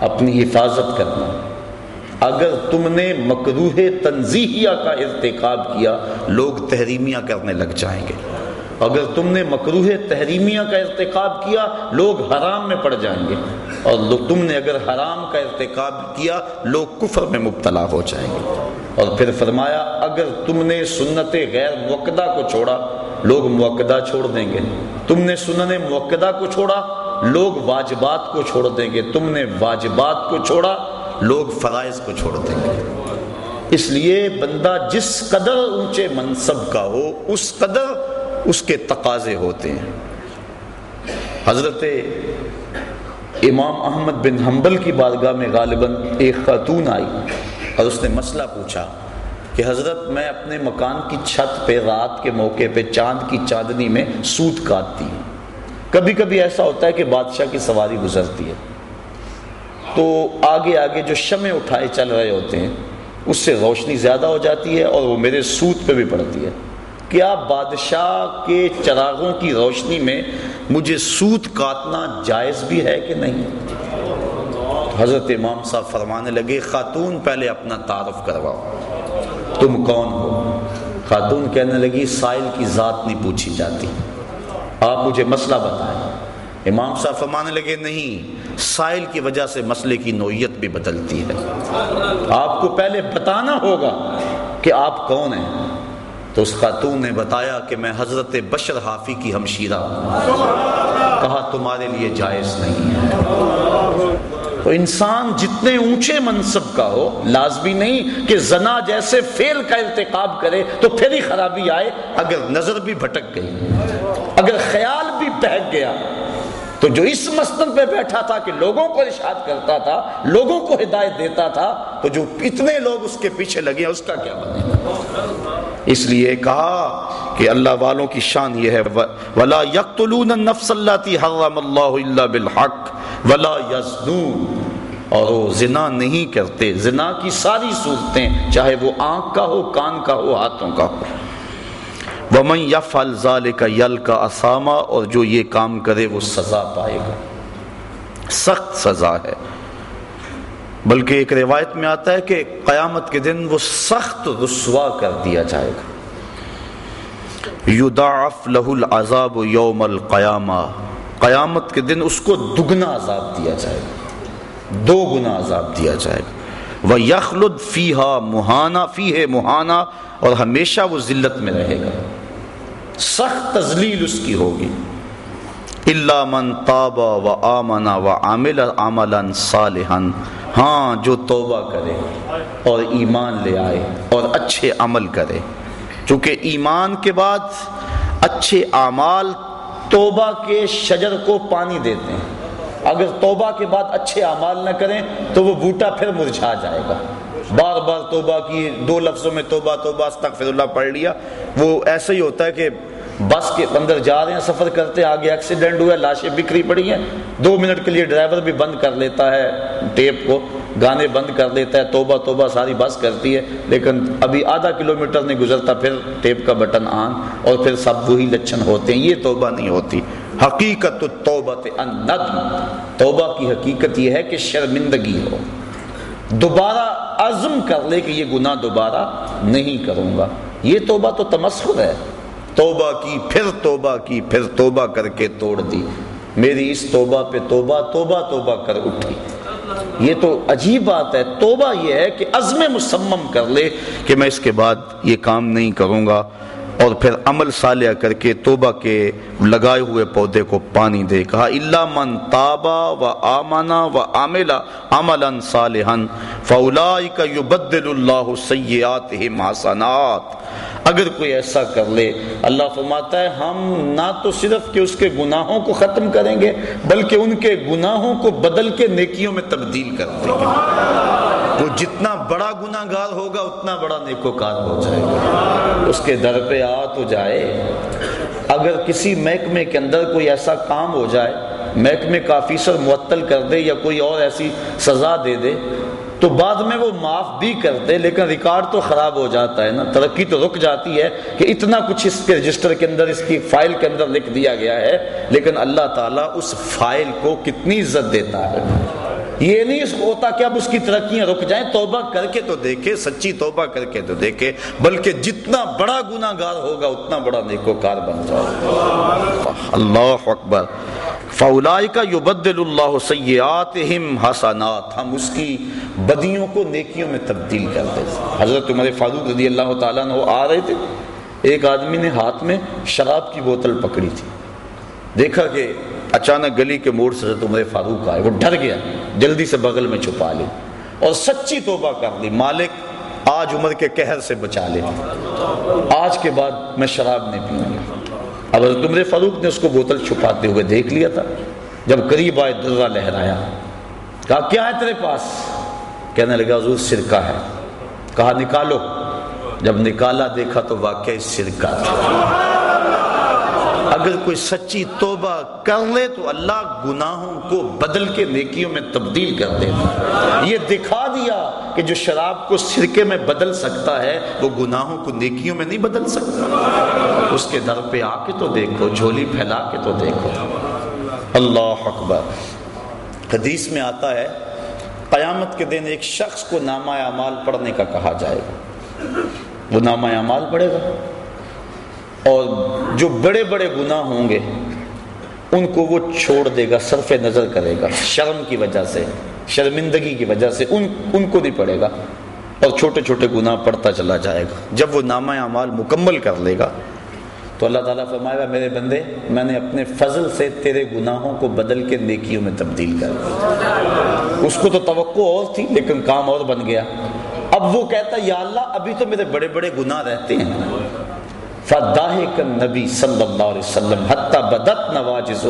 اپنی حفاظت کرنا۔ اگر تم نے مکروح تنزیحیہ کا ارتکاب کیا، لوگ تحریمیہ کرنے لگ جائیں گے۔ اگر تم نے مکروح تحریمیہ کا ارتکاب کیا، لوگ حرام میں پڑ جائیں گے۔ اور تم نے اگر حرام کا ارتکاب کیا، لوگ کفر میں مبتلا ہو جائیں گے۔ اور پھر فرمایا، اگر تم نے سنت غیر موقع کو چھوڑا لوگ موقع چھوڑ دیں گے۔ تم نے سنن موقع کو چھوڑا، لوگ واجبات کو چھوڑ دیں گے۔ تم نے واجبات کو چھوڑا، لوگ فرائض کو چھوڑ دیں گے۔ اس لیے بندہ جس قدر اونچے منصب کا ہو، اس قدر اس کے تقاضے ہوتے ہیں۔ حضرت امام احمد بن حنبل کی بارگاہ میں غالباً ایک خاتون آئی اور اس نے مسئلہ پوچھا۔ کہ حضرت میں اپنے مکان کی چھت پہ رات کے موقع پہ چاند کی چاندنی میں سوت کاٹتی ہوں۔ کبھی کبھی ایسا ہوتا ہے کہ بادشاہ کی سواری گزرتی ہے۔ تو آگے آگے جو شمع اٹھائے چل رہے ہوتے ہیں، اس سے روشنی زیادہ ہو جاتی ہے اور وہ میرے سوت پہ بھی پڑتی ہے۔ کیا بادشاہ کے چراغوں کی روشنی میں مجھے سوت کاٹنا جائز بھی ہے کہ نہیں؟ حضرت امام صاحب فرمانے لگے، خاتون پہلے اپنا تعارف کرواؤ۔ تم کون ہو؟ خاتون کہنے لگی، سائل کی ذات نہیں پوچھی جاتی۔ آپ مجھے مسئلہ بتائیں۔ امام صاحب فرمانے لگے، نہیں، سائل کی وجہ سے مسئلے کی نوعیت بھی بدلتی ہے۔ آپ کو پہلے بتانا ہوگا کہ آپ کون ہیں۔ تو اس خاتون نے بتایا کہ میں حضرت بشر حافی کی ہمشیرہ ہوں۔ کہا، تمہارے لیے جائز نہیں ہے۔ تو انسان جتنے اونچے منصب کا ہو، لازمی نہیں کہ زنا جیسے فیل کا ارتقاب کرے تو پھر ہی خرابی آئے، اگر نظر بھی بھٹک گئی، اگر خیال بھی بہک گیا، تو جو اس مستن پہ بیٹھا تھا کہ لوگوں کو ارشاد کرتا تھا، لوگوں کو ہدایت دیتا تھا، تو جو اتنے لوگ اس کے پیچھے لگے اس کا کیا بنے اس لیے کہا کہ اللہ والوں کی شان یہ ہے، ولا یقتلون النفس التي حرم الله الا بالحق ولا یزنون اور وہ زنا نہیں کرتے۔ زنا کی ساری صورتیں، چاہے وہ آنکھ کا ہو، کان کا ہو، ہاتھوں کا ہو۔ ومن یفعل ذلك یلقى اساما اور جو یہ کام کرے، وہ سزا پائے گا۔ سخت سزا ہے۔ بلکہ ایک روایت میں آتا ہے کہ قیامت کے دن وہ سخت رسوا کر دیا جائے گا۔ یدعف له العذاب یوم القیامہ قیامت کے دن اس کو دگنا عذاب دیا جائے گا۔ دو گنا عذاب دیا جائے گا۔ وہ یخلد فیحا مہانا فی ہے مہانا اور ہمیشہ وہ ذلت میں رہے گا۔ سخت تزلیل اس کی ہوگی۔ اللہ من تابا و آمنا و عامل عملا صالحا۔ ہاں جو توبہ کرے اور ایمان لے آئے اور اچھے عمل کرے۔ چونکہ ایمان کے بعد اچھے اعمال توبہ کے شجر کو پانی دیتے ہیں۔ اگر توبہ کے بعد اچھے اعمال نہ کریں تو وہ بوٹا پھر مرجھا جائے گا۔ بار بار توبہ کی دو لفظوں میں توبہ توبہ، استغفر اللہ پڑھ لیا۔ وہ ایسا ہی ہوتا ہے کہ بس کے اندر جا رہے ہیں، سفر کرتے آگے ایکسیڈنٹ ہوا لاشیں بکھری پڑی ہیں۔ دو منٹ کے لیے ڈرائیور بھی بند کر لیتا ہے ٹیپ کو۔ گانے بند کر دیتا ہے، توبہ توبہ، ساری بس کرتی ہے۔ لیکن ابھی آدھا کلومیٹر نہیں گزرتا، پھر ٹیپ کا بٹن آن اور پھر سب وہی لچن ہوتے ہیں۔ یہ توبہ نہیں ہوتی۔ حقیقت توبت الندم۔ توبہ کی حقیقت یہ ہے کہ شرمندگی ہو۔ دوبارہ عزم کر لے کہ یہ گناہ دوبارہ نہیں کروں گا۔ یہ توبہ تو تمسخر ہے۔ توبہ کی، پھر توبہ کی، پھر توبہ کر کے توڑ دی۔ میری اس توبہ پہ توبہ توبہ توبہ کر اٹھی۔ یہ تو عجیب بات ہے، توبہ یہ ہے کہ عزم مسمم کر لے کہ میں اس کے بعد یہ کام نہیں کروں گا اور پھر عمل صالح کر کے توبہ کے لگائے ہوئے پودے کو پانی دے۔ کہا اللہ من تابا و آمنا و عاملا عملا صالحا فاولائک یبدل اللہ سیئاتہم حسنات اگر کوئی ایسا کر لے، اللہ فرماتا ہے، ہم نہ تو صرف کہ اس کے گناہوں کو ختم کریں گے، بلکہ ان کے گناہوں کو بدل کے نیکیوں میں تبدیل کر دیں گے۔ وہ جتنا بڑا گناہ گار ہوگا، اتنا بڑا نیکوکار ہو جائے گا۔ اس کے در پہ آ تو جائے، اگر کسی محکمے کے اندر کوئی ایسا کام ہو جائے، محکمے کا فیصد معطل کر دے یا کوئی اور ایسی سزا دے دے تو بعد میں وہ معاف بھی کرتے لیکن ریکارڈ تو خراب ہو جاتا ہے نا، ترقی تو رک جاتی ہے کہ اتنا کچھ اس کے رجسٹر کے اندر، اس کی فائل کے اندر لکھ دیا گیا ہے، لیکن اللہ تعالیٰ اس فائل کو کتنی عزت دیتا ہے۔ یہ نہیں اس ہوتا کہ اب اس کی ترقیاں رک جائیں، توبہ کر کے تو دیکھے، سچی توبہ کر کے تو دیکھے، بلکہ جتنا بڑا گناہ گار ہوگا، اتنا بڑا نیکوکار بن جائے اللہ اکبر۔ فولائی کا یبدل اللہ سیئاتہم حسنات، ہم اس کی بدیوں کو نیکیوں میں تبدیل کر دیں حضرت عمر فاروق رضی اللہ تعالیٰ نے وہ آ رہے تھے، ایک آدمی نے ہاتھ میں شراب کی بوتل پکڑی تھی۔ دیکھا کہ اچانک گلی کے موڑ سے حضرت عمر فاروق آئے، وہ ڈر گیا، جلدی سے بغل میں چھپا لی اور سچی توبہ کر لی مالک آج عمر کے قہر سے بچا لے۔ آج کے بعد میں شراب نہیں پیوں گا۔ اب حضرت عمر فاروق نے اس کو بوتل چھپاتے ہوئے دیکھ لیا تھا، جب قریب آئے درہ لہرایا۔ کہا، کیا ہے تیرے پاس؟ کہنے لگا، حضور سرکہ ہے۔ کہا، نکالو۔ جب نکالا، دیکھا تو واقعی سرکہ تھا۔ اگر کوئی سچی توبہ کر لے تو اللہ گناہوں کو بدل کے نیکیوں میں تبدیل کر دے یہ دکھا دیا کہ جو شراب کو سرکے میں بدل سکتا ہے، وہ گناہوں کو نیکیوں میں نہیں بدل سکتا۔ اس کے در پہ آ کے تو دیکھو، جھولی پھیلا کے تو دیکھو۔ اللہ اکبر۔ حدیث میں آتا ہے، قیامت کے دن ایک شخص کو نامہ اعمال پڑھنے کا کہا جائے گا۔ وہ نامہ اعمال پڑھے گا۔ اور جو بڑے بڑے گناہ ہوں گے، ان کو وہ چھوڑ دے گا، صرف نظر کرے گا، شرم کی وجہ سے، شرمندگی کی وجہ سے، ان ان کو نہیں پڑے گا، اور چھوٹے چھوٹے گناہ پڑھتا چلا جائے گا۔ جب وہ نامہ اعمال مکمل کر لے گا، تو اللہ تعالیٰ فرمائے گا، میرے بندے، میں نے اپنے فضل سے تیرے گناہوں کو بدل کے نیکیوں میں تبدیل کر دیا اس کو تو توقع اور تھی، لیکن کام اور بن گیا۔ اب وہ کہتا یا اللہ، ابھی تو میرے بڑے بڑے گناہ رہتے ہیں۔ فداہ نبی صلی اللہ علیہ وسلم حتی بدت نواجزہ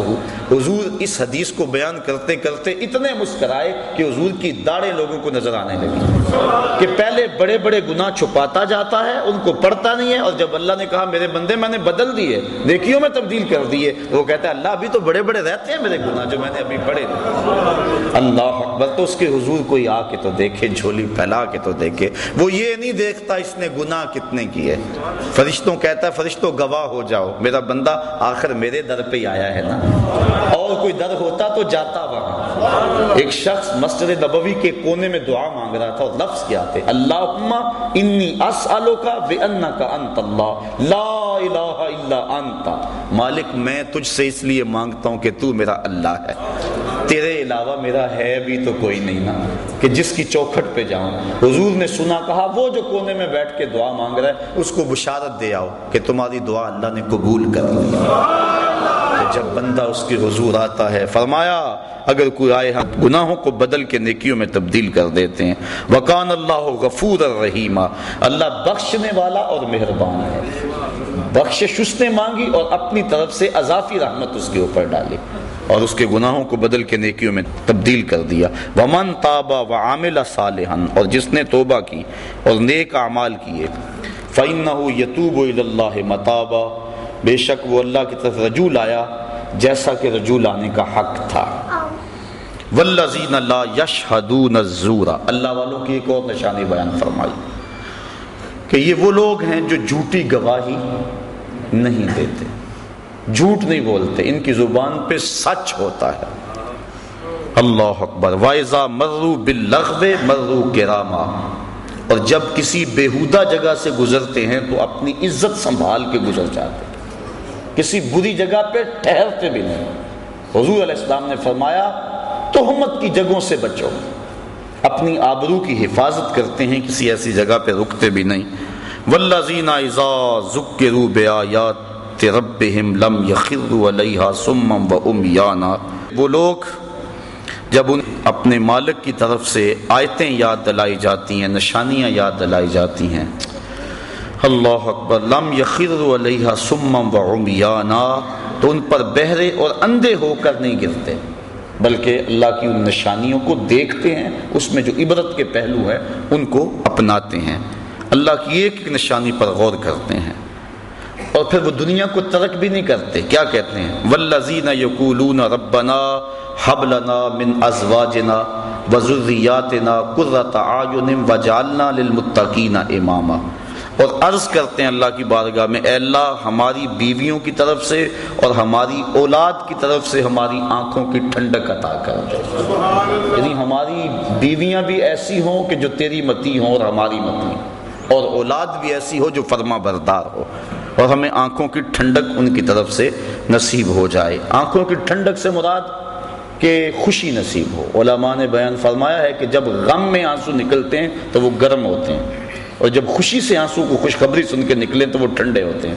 حضور اس حدیث کو بیان کرتے کرتے اتنے مسکرائے کہ حضور کی داڑے لوگوں کو نظر آنے لگی۔ کہ پہلے بڑے بڑے گناہ چھپاتا جاتا ہے، ان کو پڑھتا نہیں ہے، اور جب اللہ نے کہا، میرے بندے، میں نے بدل دیے نیکیوں میں تبدیل کر دیے وہ کہتا ہے، اللہ ابھی تو بڑے بڑے رہتے ہیں میرے گناہ جو میں نے ابھی پڑھے۔ اللہ اکبر، تو اس کے حضور کوئی آ کے تو دیکھے، جھولی پھیلا کے تو دیکھے۔ وہ یہ نہیں دیکھتا اس نے گناہ کتنے کیے۔ فرشتوں کہتا کہتا ہے فرشتوں گواہ ہو جاؤ۔ میرا بندہ آخر میرے در پہ آیا ہے نا۔ اور کوئی در ہوتا تو جاتا وہاں۔ ایک شخص مسجد نبوی کے کونے میں دعا مانگ رہا تھا اور لفظ کیا تھے، اللہم انی اسالو کا بے کا انت اللہ، لا الہ الا انت۔ مالک، میں تجھ سے اس لیے مانگتا ہوں کہ تو میرا اللہ ہے۔ تیرے علاوہ میرا ہے بھی تو کوئی نہیں نا۔ کہ جس کی چوکھٹ پہ جاؤں۔ حضور نے سنا، کہا، وہ جو کونے میں بیٹھ کے دعا مانگ رہا ہے، اس کو بشارت دے آؤ کہ تمہاری دعا اللہ نے قبول کر لی۔ جب بندہ اس کے حضور آتا ہے، فرمایا، اگر کوئی آئے ہم گناہوں کو بدل کے نیکیوں میں تبدیل کر دیتے ہیں۔ وکان اللہ غفور الرحیمہ اللہ بخشنے والا اور مہربان ہے۔ بخشش اس نے مانگی اور اپنی طرف سے اضافی رحمت اس کے اوپر ڈالی اور اس کے گناہوں کو بدل کے نیکیوں میں تبدیل کر دیا۔ ومن تابا و عامل صالحن اور جس نے توبہ کی اور نیک اعمال کیے، فَإِنَّهُ يَتُوبُ إِلَى اللَّهِ مَتَابًا۔ بے شک وہ اللہ کی طرف رجوع لایا جیسا کہ رجوع لانے کا حق تھا۔ والذین لا یشہدون الزور۔ اللہ والوں کی ایک اور نشانی بیان فرمائی کہ یہ وہ لوگ ہیں جو جھوٹی گواہی نہیں دیتے۔ جھوٹ نہیں بولتے، ان کی زبان پہ سچ ہوتا ہے۔ اللہ اکبر۔ وائزا مرو باللغو مرو کراما اور جب کسی بےحودہ جگہ سے گزرتے ہیں تو اپنی عزت سنبھال کے گزر جاتے کسی بری جگہ پہ ٹھہرتے بھی نہیں۔ حضور علیہ السلام نے فرمایا، تہمت کی جگہوں سے بچو۔ اپنی آبرو کی حفاظت کرتے ہیں، کسی ایسی جگہ پہ رکتے بھی نہیں۔ والذین اذا ذکروا بآیات ربهم لم يخروا علیہا سمم و امیانا وہ لوگ جب ان اپنے مالک کی طرف سے آیتیں یاد دلائی جاتی ہیں، نشانیاں یاد دلائی جاتی ہیں اللہ اکبر، لم یخر علیہ سمم و عمیانا، تو ان پر بہرے اور اندھے ہو کر نہیں گرتے، بلکہ اللہ کی ان نشانیوں کو دیکھتے ہیں، اس میں جو عبرت کے پہلو ہیں، ان کو اپناتے ہیں۔ اللہ کی ایک ایک نشانی پر غور کرتے ہیں۔ اور پھر وہ دنیا کو ترک بھی نہیں کرتے، کیا کہتے ہیں؟ والذین یقولون ربنا حب لنا من ازواجنا وذریاتنا قرۃ اعین وجعلنا للمتقین اماما اور عرض کرتے ہیں اللہ کی بارگاہ میں، اے اللہ، ہماری بیویوں کی طرف سے اور ہماری اولاد کی طرف سے ہماری آنکھوں کی ٹھنڈک عطا کر دے۔ یعنی ہماری بیویاں بھی ایسی ہوں کہ جو تیری متی ہوں اور ہماری متی۔ اور اولاد بھی ایسی ہو جو فرما بردار ہو۔ اور ہمیں آنکھوں کی ٹھنڈک ان کی طرف سے نصیب ہو جائے۔ آنکھوں کی ٹھنڈک سے مراد کہ خوشی نصیب ہو۔ علماء نے بیان فرمایا ہے کہ جب غم میں آنسو نکلتے ہیں تو وہ گرم ہوتے ہیں۔ اور جب خوشی سے آنسو کو خوشخبری سن کے نکلیں تو وہ ٹھنڈے ہوتے ہیں۔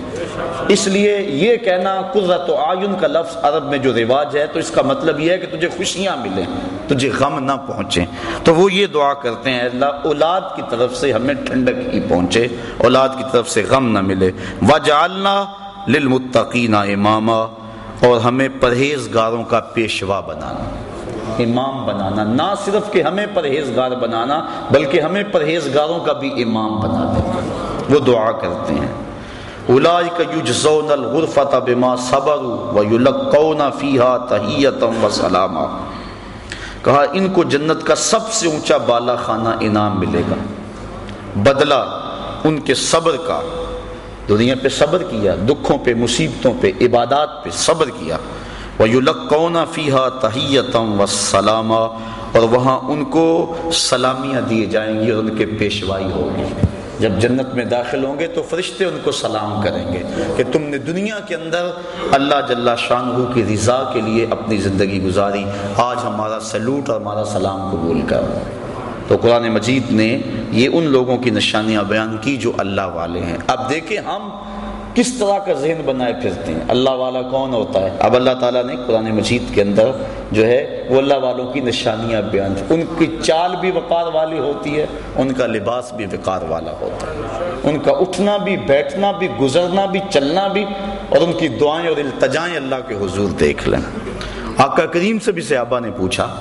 اس لیے یہ کہنا قرۃ آئین کا لفظ عرب میں جو رواج ہے تو اس کا مطلب یہ ہے کہ تجھے خوشیاں ملیں، تجھے غم نہ پہنچے تو وہ یہ دعا کرتے ہیں، اللہ اولاد کی طرف سے ہمیں ٹھنڈک ہی پہنچے، اولاد کی طرف سے غم نہ ملے۔ وجعلنا للمتقین اماما اور ہمیں پرہیزگاروں کا پیشوا بنانا۔ امام بنانا، نہ صرف کہ ہمیں پرہیزگار بنانا، بلکہ ہمیں پرہیزگاروں کا بھی امام بنا دے وہ دعا کرتے ہیں۔ اولئک یجزون الغرفۃ بما صبروا ویلقون فیھا تحیۃ و سلاما کہا، ان کو جنت کا سب سے اونچا بالا خانہ انعام ملے گا۔ بدلہ ان کے صبر کا۔ دنیا پہ صبر کیا، دکھوں پہ، مصیبتوں پہ، عبادات پہ صبر کیا۔ وہ یو فیحا تحیتم و سلامہ اور وہاں ان کو سلامیاں دیے جائیں گی اور ان کے پیشوائی ہوگی۔ جب جنت میں داخل ہوں گے تو فرشتے ان کو سلام کریں گے کہ تم نے دنیا کے اندر اللہ جل شاہ کی رضا کے لیے اپنی زندگی گزاری۔ آج ہمارا سلوٹ اور ہمارا سلام قبول کر۔ تو قرآن مجید نے یہ ان لوگوں کی نشانیاں بیان کی جو اللہ والے ہیں۔ اب دیکھیں ہم کس طرح کا ذہن بنائے پھرتے ہیں؟ اللہ والا کون ہوتا ہے؟ اب اللہ تعالیٰ نے قرآن مجید کے اندر جو ہے وہ اللہ والوں کی نشانیاں بیان ان کی چال بھی وقار والی ہوتی ہے، ان کا لباس بھی وقار والا ہوتا ہے۔ ان کا اٹھنا بھی، بیٹھنا بھی، گزرنا بھی، چلنا بھی، اور ان کی دعائیں اور التجائیں اللہ کے حضور دیکھ لیں۔ آقا کریم سے بھی صحابہ نے پوچھا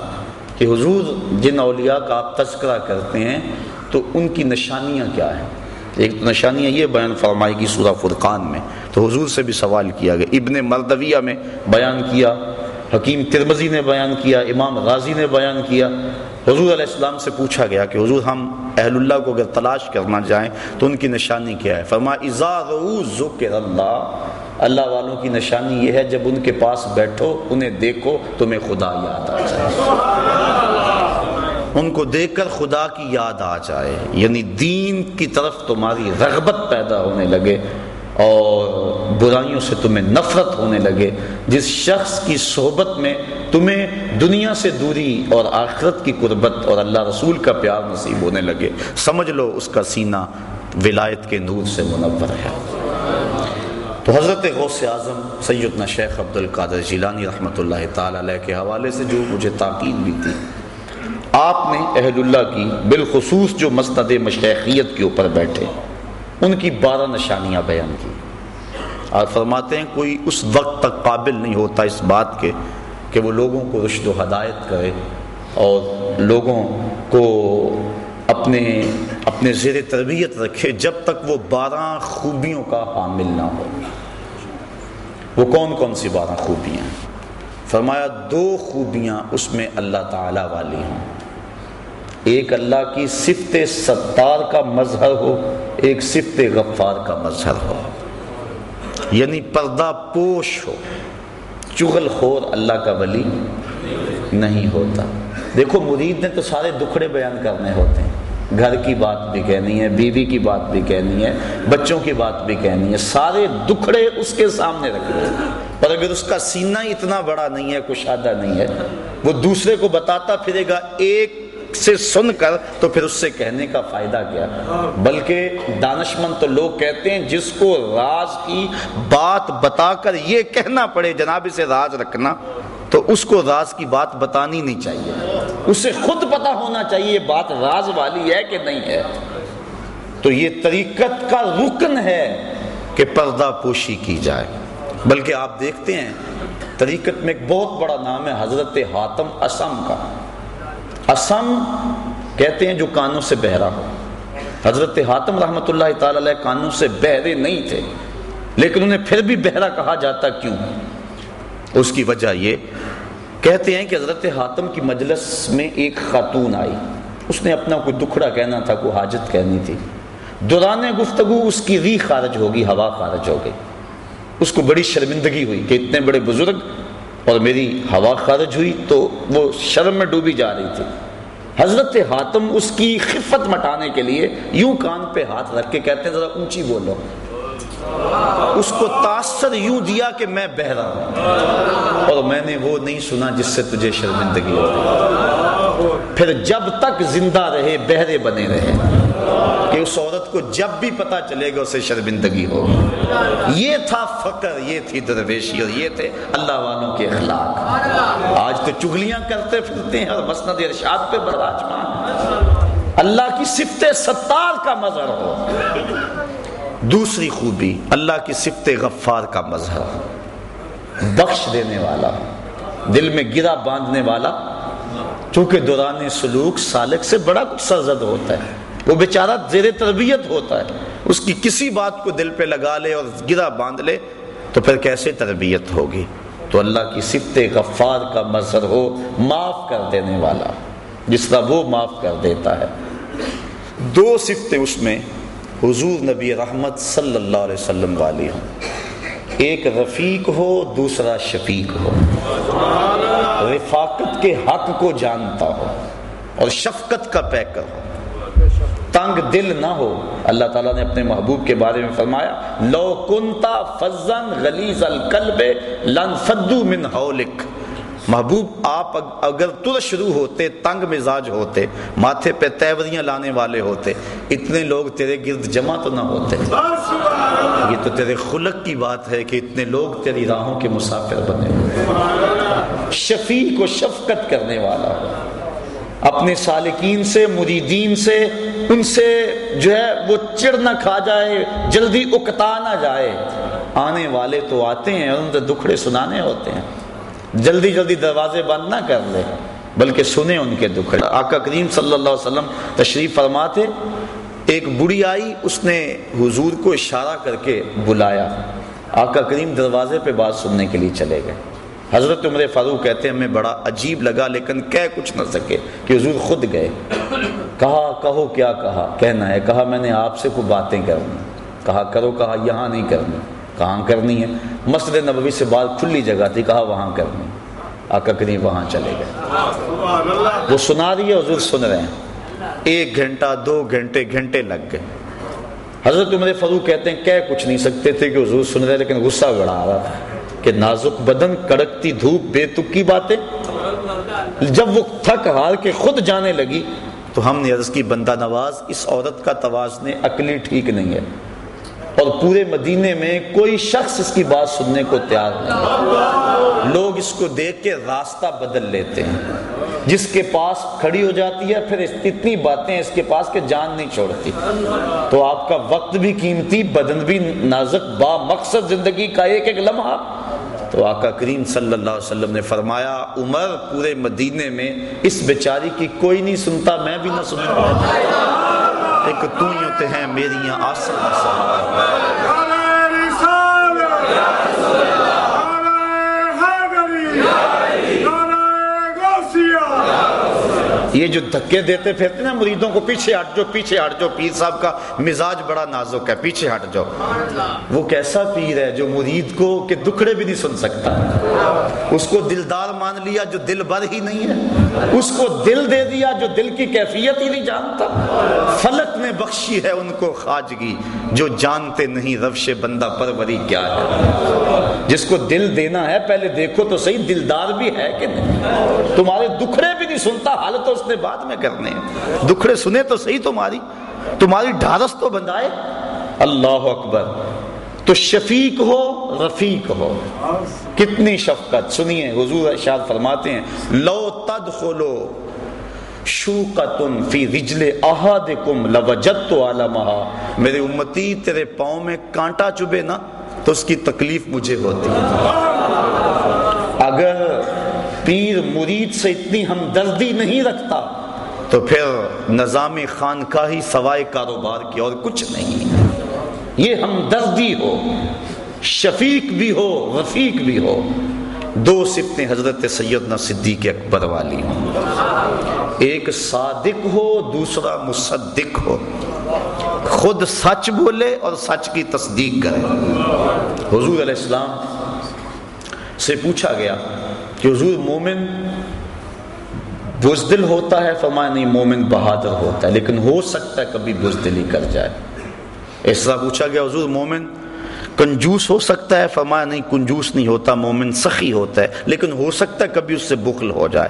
کہ حضور، جن اولیاء کا آپ تذکرہ کرتے ہیں، تو ان کی نشانیاں کیا ہیں؟ ایک تو نشانیاں یہ بیان فرمائے گی سورہ فرقان میں، تو حضور سے بھی سوال کیا گیا۔ ابن مردویہ میں بیان کیا، حکیم ترمزی نے بیان کیا، امام غازی نے بیان کیا۔ حضور علیہ السلام سے پوچھا گیا کہ حضور ہم اہل اللہ کو اگر تلاش کرنا جائیں تو ان کی نشانی کیا ہے؟ فرما ذکر اللہ اللہ والوں کی نشانی یہ ہے جب ان کے پاس بیٹھو، انہیں دیکھو، تمہیں خدا یاد آ جائے۔ ان کو دیکھ کر خدا کی یاد آ جائے۔ یعنی دین کی طرف تمہاری رغبت پیدا ہونے لگے اور برائیوں سے تمہیں نفرت ہونے لگے۔ جس شخص کی صحبت میں تمہیں دنیا سے دوری اور آخرت کی قربت اور اللہ رسول کا پیار نصیب ہونے لگے۔ سمجھ لو اس کا سینہ ولایت کے نور سے منور ہے۔ تو حضرت غوث اعظم سیدنا شیخ عبد القادر جیلانی رحمۃ اللہ تعالی علیہ کے حوالے سے جو مجھے تاکید بھی تھی۔ آپ نے اہل اللہ کی بالخصوص جو مستد مشیخیت کے اوپر بیٹھے، ان کی بارہ نشانیاں بیان کی۔ اور فرماتے ہیں کوئی اس وقت تک قابل نہیں ہوتا اس بات کے کہ وہ لوگوں کو رشد و ہدایت کرے اور لوگوں کو اپنے اپنے زیر تربیت رکھے جب تک وہ بارہ خوبیوں کا حامل نہ ہو۔ وہ کون کون سی بارہ خوبیاں؟ فرمایا دو خوبیاں اس میں اللہ تعالی والی ہوں ایک اللہ کی صفت ستار کا مظہر ہو، ایک صفت غفار کا مظہر ہو۔ یعنی پردہ پوش ہو۔ چغل خور اللہ کا ولی نہیں ہوتا۔ دیکھو، مرید نے تو سارے دکھڑے بیان کرنے ہوتے ہیں۔ گھر کی بات بھی کہنی ہے، بیوی کی بات بھی کہنی ہے، بچوں کی بات بھی کہنی ہے۔ سارے دکھڑے اس کے سامنے رکھنے پر اگر اس کا سینہ اتنا بڑا نہیں ہے کشادہ نہیں ہے، وہ دوسرے کو بتاتا پھرے گا، ایک سے سن کر تو پھر اس سے کہنے کا فائدہ کیا؟ بلکہ دانشمند تو لوگ کہتے ہیں جس کو راز کی بات بتا کر یہ کہنا پڑے جناب اسے راز رکھنا، تو اس کو راز کی بات بتانی نہیں چاہیے۔ اسے خود پتا ہونا چاہیے بات راز والی ہے کہ نہیں ہے۔ تو یہ طریقت کا رکن ہے کہ پردہ پوشی کی جائے۔ بلکہ آپ دیکھتے ہیں، طریقت میں ایک بہت بڑا نام ہے حضرت حاتم اسم کا۔ اسم کہتے ہیں جو کانوں سے بہرا ہو۔ حضرت حاتم رحمۃ اللہ تعالی علیہ کانوں سے بہرے نہیں تھے، لیکن انہیں پھر بھی بہرا کہا جاتا کیوں اس کی وجہ یہ، کہتے ہیں کہ حضرت حاتم کی مجلس میں ایک خاتون آئی۔ اس نے اپنا کوئی دکھڑا کہنا تھا، کوئی حاجت کہنی تھی۔ دوران گفتگو اس کی ری خارج ہوگی، ہوا خارج ہو گئی اس کو بڑی شرمندگی ہوئی کہ اتنے بڑے بزرگ اور میری ہوا خارج ہوئی تو وہ شرم میں ڈوبی جا رہی تھی۔ حضرت حاتم اس کی خفت مٹانے کے لیے یوں کان پہ ہاتھ رکھ کے کہتے ہیں، ذرا اونچی بولو۔ اس کو تاثر یوں دیا کہ میں بہ رہا ہوں۔ اور میں نے وہ نہیں سنا جس سے تجھے شرمندگی ہو پھر جب تک زندہ رہے، بہرے بنے رہے۔ کہ اس عورت کو جب بھی پتا چلے گا اسے شرمندگی ہو یہ تھا فقر، یہ تھی درویشی اور یہ تھے اللہ والوں کے اخلاق۔ آج تو چگلیاں کرتے پھرتے ہیں اور مسند ارشاد پہ براجمان۔ اللہ کی صفت ستار کا مظہر ہو۔ دوسری خوبی، اللہ کی صفت غفار کا مظہر۔ بخش دینے والا، دل میں گرا باندھنے والا۔ چونکہ دوران سلوک سالک سے بڑا کچھ سرزد ہوتا ہے۔ وہ بیچارہ زیر تربیت ہوتا ہے، اس کی کسی بات کو دل پہ لگا لے اور گرا باندھ لے، تو پھر کیسے تربیت ہوگی؟ تو اللہ کی صفت غفار کا مظہر ہو، معاف کر دینے والا، جس طرح وہ معاف کر دیتا ہے۔ دو صفتیں اس میں حضور نبی رحمت صلی اللہ علیہ وسلم والی ہوں۔ ایک رفیق ہو، دوسرا شفیق ہو۔ رفاقت کے حق کو جانتا ہو اور شفقت کا پیکر ہو۔ تنگ دل نہ ہو۔ اللہ تعالیٰ نے اپنے محبوب کے بارے میں فرمایا، لو کنتا فزن غلیظ القلب لن فدو من حولک۔ محبوب، آپ اگر تر شروع ہوتے، تنگ مزاج ہوتے، ماتھے پہ تیوریاں لانے والے ہوتے، اتنے لوگ تیرے گرد جمع تو نہ ہوتے۔ یہ تو تیرے خلق کی بات ہے کہ اتنے لوگ تیری راہوں کے مسافر بنے ہوئے شفیق و شفقت کرنے والا ہو۔ اپنے سالکین سے، مریدین سے ان سے جو ہے وہ چڑ نہ کھا جائے، جلدی اکتا نہ جائے۔ آنے والے تو آتے ہیں اور ان سے دکھڑے سنانے ہوتے ہیں۔ جلدی جلدی دروازے بند نہ کر لے، بلکہ سنے ان کے دکھ آقا کریم صلی اللہ علیہ وسلم تشریف فرما تھے ایک بڑی آئی اس نے حضور کو اشارہ کر کے بلایا۔ آقا کریم دروازے پہ بات سننے کے لیے چلے گئے۔ حضرت عمر فاروق کہتے ہیں، ہمیں بڑا عجیب لگا، لیکن کہہ کچھ نہ سکے کہ حضور خود گئے۔ کہا، کہو کیا کہا؟ کہنا ہے، کہا، میں نے آپ سے کوئی باتیں کرنی کہا، کرو، کہا، یہاں نہیں کرنی۔ کہاں کرنی ہے؟ مسجد نبوی سے بات کھلی جگہ تھی، کہا، وہاں کرنی۔ آقا کریم وہاں چلے گئے۔ وہ سنا رہی ہے، حضور سن رہے ہیں۔ ایک گھنٹہ، دو گھنٹے گھنٹے لگ گئے۔ حضرت عمر فروغ کہتے ہیں، کہہ کچھ نہیں سکتے تھے کہ حضور سن رہے، لیکن غصہ بڑھا رہا تھا۔ کہ نازک بدن کڑکتی دھوپ بے تک کی باتیں۔ جب وہ تھک ہار کے خود جانے لگی، تو ہم نے عرض کی، بندہ نواز، اس عورت کا توازن عقلی ٹھیک نہیں ہے۔ اور پورے مدینے میں کوئی شخص اس کی بات سننے کو تیار نہیں۔ لوگ اس کو دیکھ کے راستہ بدل لیتے ہیں۔ جس کے پاس کھڑی ہو جاتی ہے، پھر اتنی باتیں اس کے پاس کہ جان نہیں چھوڑتی۔ تو آپ کا وقت بھی قیمتی، بدن بھی نازک، با مقصد زندگی کا ایک ایک لمحہ۔ تو آقا کریم صلی اللہ علیہ وسلم نے فرمایا، عمر پورے مدینے میں اس بیچاری کی کوئی نہیں سنتا، میں بھی نہ سنتا ایک تو ہی ہوتے ہیں میری آسان یہ جو دھکے دیتے پھرتے نا مریدوں کو، پیچھے ہٹ جو پیچھے ہٹ جو پیر صاحب کا مزاج بڑا نازک ہے، پیچھے ہٹ جاؤ۔ وہ کیسا پیر ہے جو مرید کو کہ دکھڑے بھی نہیں سن سکتا؟ اس کو دلدار مان لیا جو دل بر ہی نہیں ہے۔ اس کو دل دے دیا جو دل کی کیفیت ہی نہیں جانتا۔ فلک نے بخشی ہے ان کو خواجگی، جو جانتے نہیں روش بندہ پروری کیا ہے۔ جس کو دل دینا ہے، پہلے دیکھو تو صحیح دلدار بھی ہے کہ نہیں؟ تمہارے دکھڑے بھی نہیں سنتا حال تو اس نے بعد میں کرنے ہیں دکھڑے سنے تو صحیح تمہاری۔ تمہاری ڈھارس تو بندائے۔ اللہ اکبر۔ تو شفیق ہو، رفیق ہو۔ کتنی شفقت۔ سنیے، حضور ارشاد فرماتے ہیں، لو تدخلو شوقتن فی رجل احدکم لوجدت علمها میرے امتی، تیرے پاؤں میں کانٹا چبے نا، تو اس کی تکلیف مجھے ہوتی ہے۔ اگر پیر مرید سے اتنی ہمدردی نہیں رکھتا۔ تو پھر نظام خان کا ہی سوائے کاروبار کی اور کچھ نہیں۔ یہ ہمدردی ہو شفیق بھی ہو رفیق بھی ہو۔ دو سفتیں حضرت سیدنا صدیق اکبر والی۔ ہوں ایک صادق ہو دوسرا مصدق ہو۔ خود سچ بولے اور سچ کی تصدیق کرے۔ حضور علیہ السلام سے پوچھا گیا کہ حضور مومن بزدل ہوتا ہے، فرمایا نہیں، مومن بہادر ہوتا ہے، لیکن ہو سکتا ہے کبھی بزدلی کر جائے۔ اس طرح پوچھا گیا، حضور مومن کنجوس ہو سکتا ہے؟ فرمایا نہیں، کنجوس نہیں ہوتا، مومن سخی ہوتا ہے، لیکن ہو سکتا ہے کبھی اس سے بخل ہو جائے۔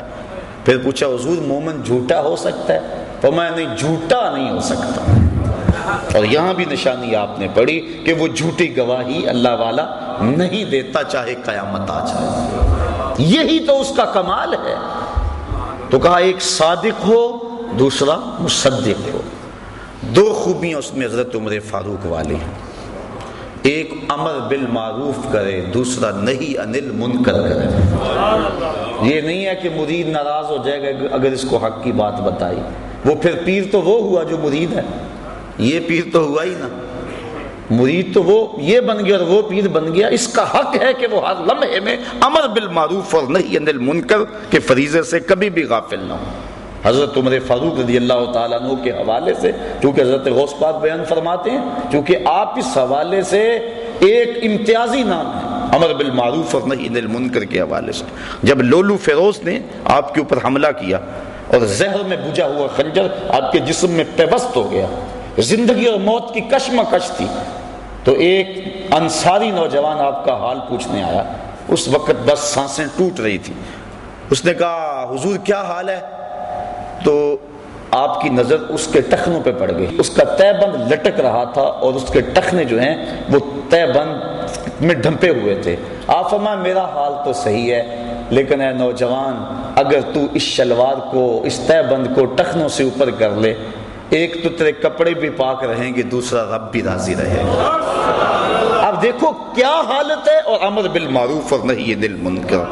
پھر پوچھا، حضور مومن جھوٹا ہو سکتا ہے؟ فرمایا نہیں، جھوٹا نہیں ہو سکتا۔ اور یہاں بھی نشانی آپ نے پڑھی کہ وہ جھوٹی گواہی اللہ والا نہیں دیتا، چاہے قیامت آ جائے۔ یہی تو اس کا کمال ہے۔ تو کہا ایک صادق ہو، دوسرا مصدق ہو۔ دو خوبیاں اس میں حضرت عمر فاروق والی ہیں۔ ایک امر بالمعروف کرے، دوسرا نہیں انل منکر کرے۔ یہ نہیں ہے کہ مرید ناراض ہو جائے گا اگر اس کو حق کی بات بتائی۔ وہ پھر پیر تو وہ ہوا جو مرید ہے۔ یہ پیر تو ہوا ہی نا۔ مرید تو وہ یہ بن گیا اور وہ پیر بن گیا۔ اس کا حق ہے کہ وہ ہر لمحے میں امر بالمعروف اور نہیں انل منکر کے فریضے سے کبھی بھی غافل نہ ہو۔ حضرت عمر فاروق رضی اللہ تعالیٰ عنہ کے حوالے سے چونکہ حضرت غوث پاک بیان فرماتے ہیں، چونکہ آپ اس حوالے سے ایک امتیازی نام ہے امر بالمعروف اور نہیں انل منکر کے حوالے سے۔ جب لولو فیروز نے آپ کے اوپر حملہ کیا اور زہر میں بجا ہوا خنجر آپ کے جسم میں پیوست ہو گیا زندگی اور موت کی کشمکش تھی۔ تو ایک انصاری نوجوان آپ کا حال پوچھنے آیا۔ اس وقت بس سانسیں ٹوٹ رہی تھی اس نے کہا، حضور، کیا حال ہے؟ تو آپ کی نظر اس کے ٹخنوں پہ پڑ گئی۔ اس کا تے بند لٹک رہا تھا اور اس کے ٹخنے جو ہیں، وہ تے بند میں ڈھمپے ہوئے تھے۔ آپ فرمائے، میرا حال تو صحیح ہے، لیکن اے نوجوان، اگر تو اس شلوار کو، اس تے بند کو ٹخنوں سے اوپر کر لے ایک تو تیرے کپڑے بھی پاک رہیں گے، دوسرا رب بھی راضی رہے گا۔ اب دیکھو کیا حالت ہے اور امر بالمعروف اور نہیں دل منکر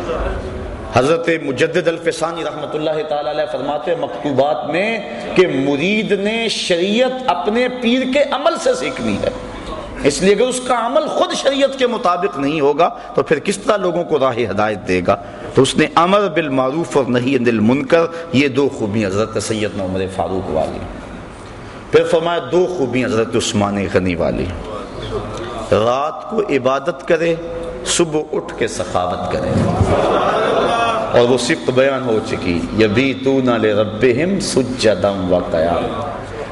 حضرت مجدد الفسانی رحمت اللہ تعالی علیہ فرماتے مکتوبات میں کہ مرید نے شریعت اپنے پیر کے عمل سے سیکھنی ہے۔ اس لیے اگر اس کا عمل خود شریعت کے مطابق نہیں ہوگا تو پھر کس طرح لوگوں کو راہ ہدایت دے گا؟ تو اس نے امر بالمعروف اور نہیں دل منکر یہ دو خوبی حضرت سید عمر فاروق والی۔ پھر فرمایا، دو خوبی حضرت عثمان غنی والی۔ رات کو عبادت کرے، صبح اٹھ کے سخاوت کرے۔ اور وہ صفت بیان ہو چکی یبی تو نہ لے رب سجدم و قیام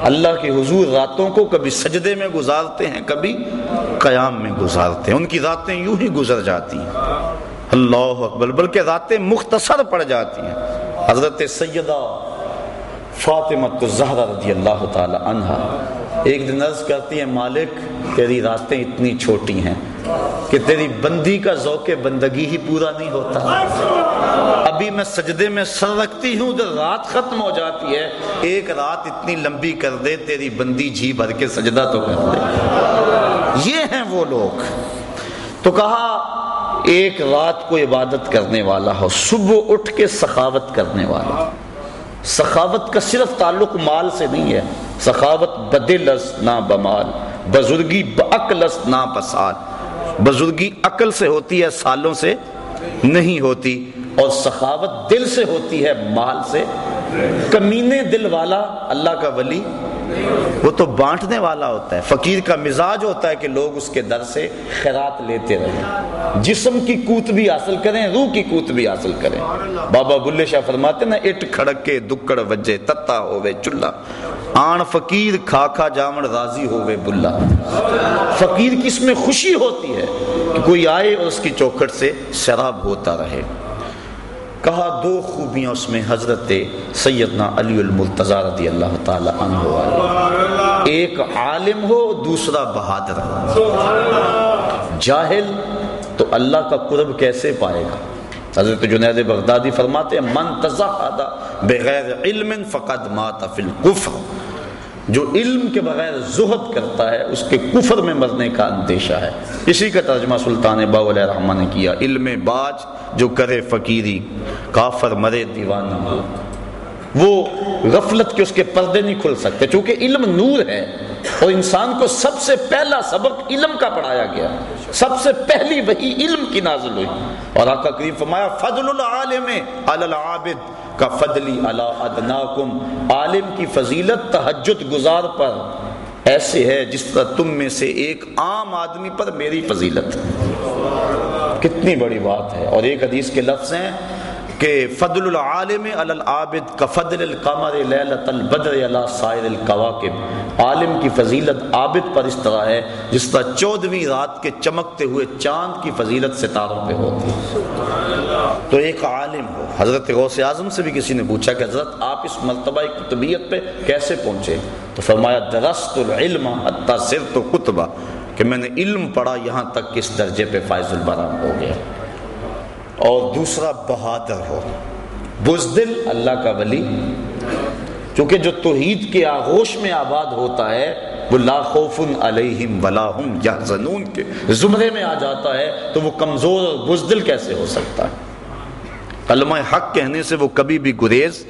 اللہ کے حضور راتوں کو کبھی سجدے میں گزارتے ہیں، کبھی قیام میں گزارتے ہیں۔ ان کی راتیں یوں ہی گزر جاتی ہیں۔ اللہ اکبر، بلکہ راتیں مختصر پڑ جاتی ہیں۔ حضرت سیدہ فاطمہ الزہرا رضی اللہ تعالی عنہ ایک دن عرض کرتی ہے مالک، تیری راتیں اتنی چھوٹی ہیں کہ تیری بندی کا ذوق بندگی ہی پورا نہیں ہوتا۔ ابھی میں سجدے میں سر رکھتی ہوں، جب رات ختم ہو جاتی ہے، ایک رات اتنی لمبی کر دے، تیری بندی جھی بھر کے سجدہ تو کر دے۔ یہ ہیں وہ لوگ۔ تو کہا، ایک رات کو عبادت کرنے والا ہو، صبح اٹھ کے سخاوت کرنے والا۔ سخاوت کا صرف تعلق مال سے نہیں ہے۔ سخاوت بدلس نہ بمال، بزرگی بعقلس نہ بسال بزرگی عقل سے ہوتی ہے، سالوں سے نہیں ہوتی۔ اور سخاوت دل سے ہوتی ہے، مال سے۔ کمینے دل والا اللہ کا ولی۔ وہ تو بانٹنے والا ہوتا ہے فقیر کا مزاج ہوتا ہے کہ لوگ اس کے در سے خیرات لیتے رہیں جسم کی کوت بھی حاصل کریں روح کی کوت بھی حاصل کریں بابا بلے شاہ فرماتے نا، اٹ کھڑک کے دکڑ وجے تتا ہوئے چلا۔ آن فقیر کھا کھا جامن راضی ہوئے بلا فقیر کی اس میں خوشی ہوتی ہے کہ کوئی آئے اور اس کی چوکھٹ سے شراب ہوتا رہے۔ کہا دو خوبیاں اس میں حضرت سیدنا علی المرتضی رضی اللہ تعالی عنہ والے ایک عالم ہو، دوسرا بہادر ہو۔ جاہل تو اللہ کا قرب کیسے پائے گا؟ حضرت جنید بغدادی فرماتے ہیں، من تزہد بغیر علم فقد مات فی القفر جو علم کے بغیر زہد کرتا ہے، اس کے کفر میں مرنے کا اندیشہ ہے۔ اسی کا ترجمہ سلطان باو علیہ رحمٰ نے کیا، علم باج جو کرے فقیری، کافر مرے دیوانہ وہ غفلت کے اس کے پردے نہیں کھل سکتے، چونکہ علم نور ہے اور انسان کو سب سے پہلا سبق علم کا پڑھایا گیا۔ سب سے پہلی وہی علم کی نازل ہوئی۔ اور آقا کریم فرمایا، فضل العالم علی العابد، کا فضلی علی ادناکم۔ عالم کی فضیلت تہجد گزار پر ایسے ہے جس طرح تم میں سے ایک عام آدمی پر میری فضیلت۔ کتنی بڑی بات ہے۔ اور ایک حدیث کے لفظ ہیں کہ فضل العالم علی العابد کا فضل القمر لیلت البدر علی سائر القواقب عالم کی فضیلت عابد پر اس طرح ہے، جس طرح چودویں رات کے چمکتے ہوئے چاند کی فضیلت ستاروں پہ ہوتی۔ ہے تو ایک عالم ہو۔ حضرت غوث اعظم سے بھی کسی نے پوچھا کہ حضرت، آپ اس مرتبہ کتبیت پہ کیسے پہنچے؟ تو فرمایا، درست العلم حتی صرت کتبہ، کہ میں نے علم پڑھا یہاں تک کس درجے پہ فائز البرام ہو گیا۔ اور دوسرا بہادر ہو۔ بزدل اللہ کا ولی۔ کیونکہ جو توحید کے آغوش میں آباد ہوتا ہے، وہ لا خوف علیہم ولا هم یحزنون کے زمرے میں آ جاتا ہے، تو وہ کمزور اور بزدل کیسے ہو سکتا ہے؟ کلمہ حق کہنے سے وہ کبھی بھی گریز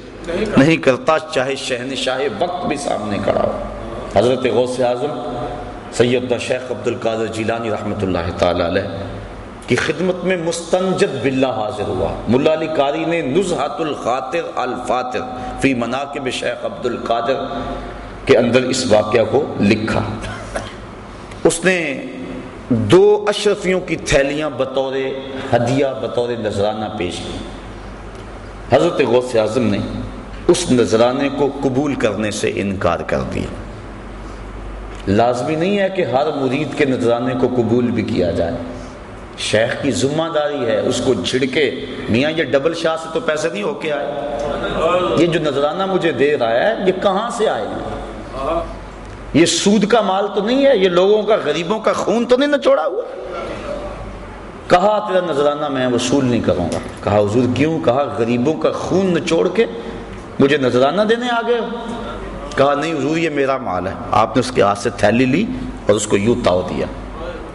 نہیں کرتا، چاہے شہنشاہ وقت بھی سامنے کھڑا ہو۔ حضرت غوث اعظم سیدنا شیخ عبد القادر جیلانی رحمۃ اللہ تعالی علیہ کی خدمت میں مستنجد باللہ حاضر ہوا۔ ملا علی قاری نے نزحت الخاطر الفاتر فی مناقب شیخ عبد القادر کے اندر اس واقعہ کو لکھا۔ اس نے دو اشرفیوں کی تھیلیاں بطور ہدیہ، بطور نذرانہ پیش کی۔ حضرت غوث اعظم نے اس نذرانے کو قبول کرنے سے انکار کر دیا۔ لازمی نہیں ہے کہ ہر مرید کے نذرانے کو قبول بھی کیا جائے۔ شیخ کی ذمہ داری ہے اس کو جھڑکے۔ میاں، یہ ڈبل شاہ سے تو پیسے نہیں ہو کے آئے۔ یہ جو نذرانہ مجھے دے رہا ہے، یہ کہاں سے آئے ہیں؟ یہ سود کا مال تو نہیں ہے، یہ لوگوں کا، غریبوں کا خون تو نہیں نچوڑا ہوا۔ کہا، تیرا نذرانہ میں وصول نہیں کروں گا۔ کہا، حضور، کیوں؟ کہا، غریبوں کا خون نچوڑ کے مجھے نذرانہ دینے آ گئے کہا، نہیں حضور، یہ میرا مال ہے۔ آپ نے اس کے ہاتھ سے تھیلی لی اور اس کو یوں تاؤ دیا۔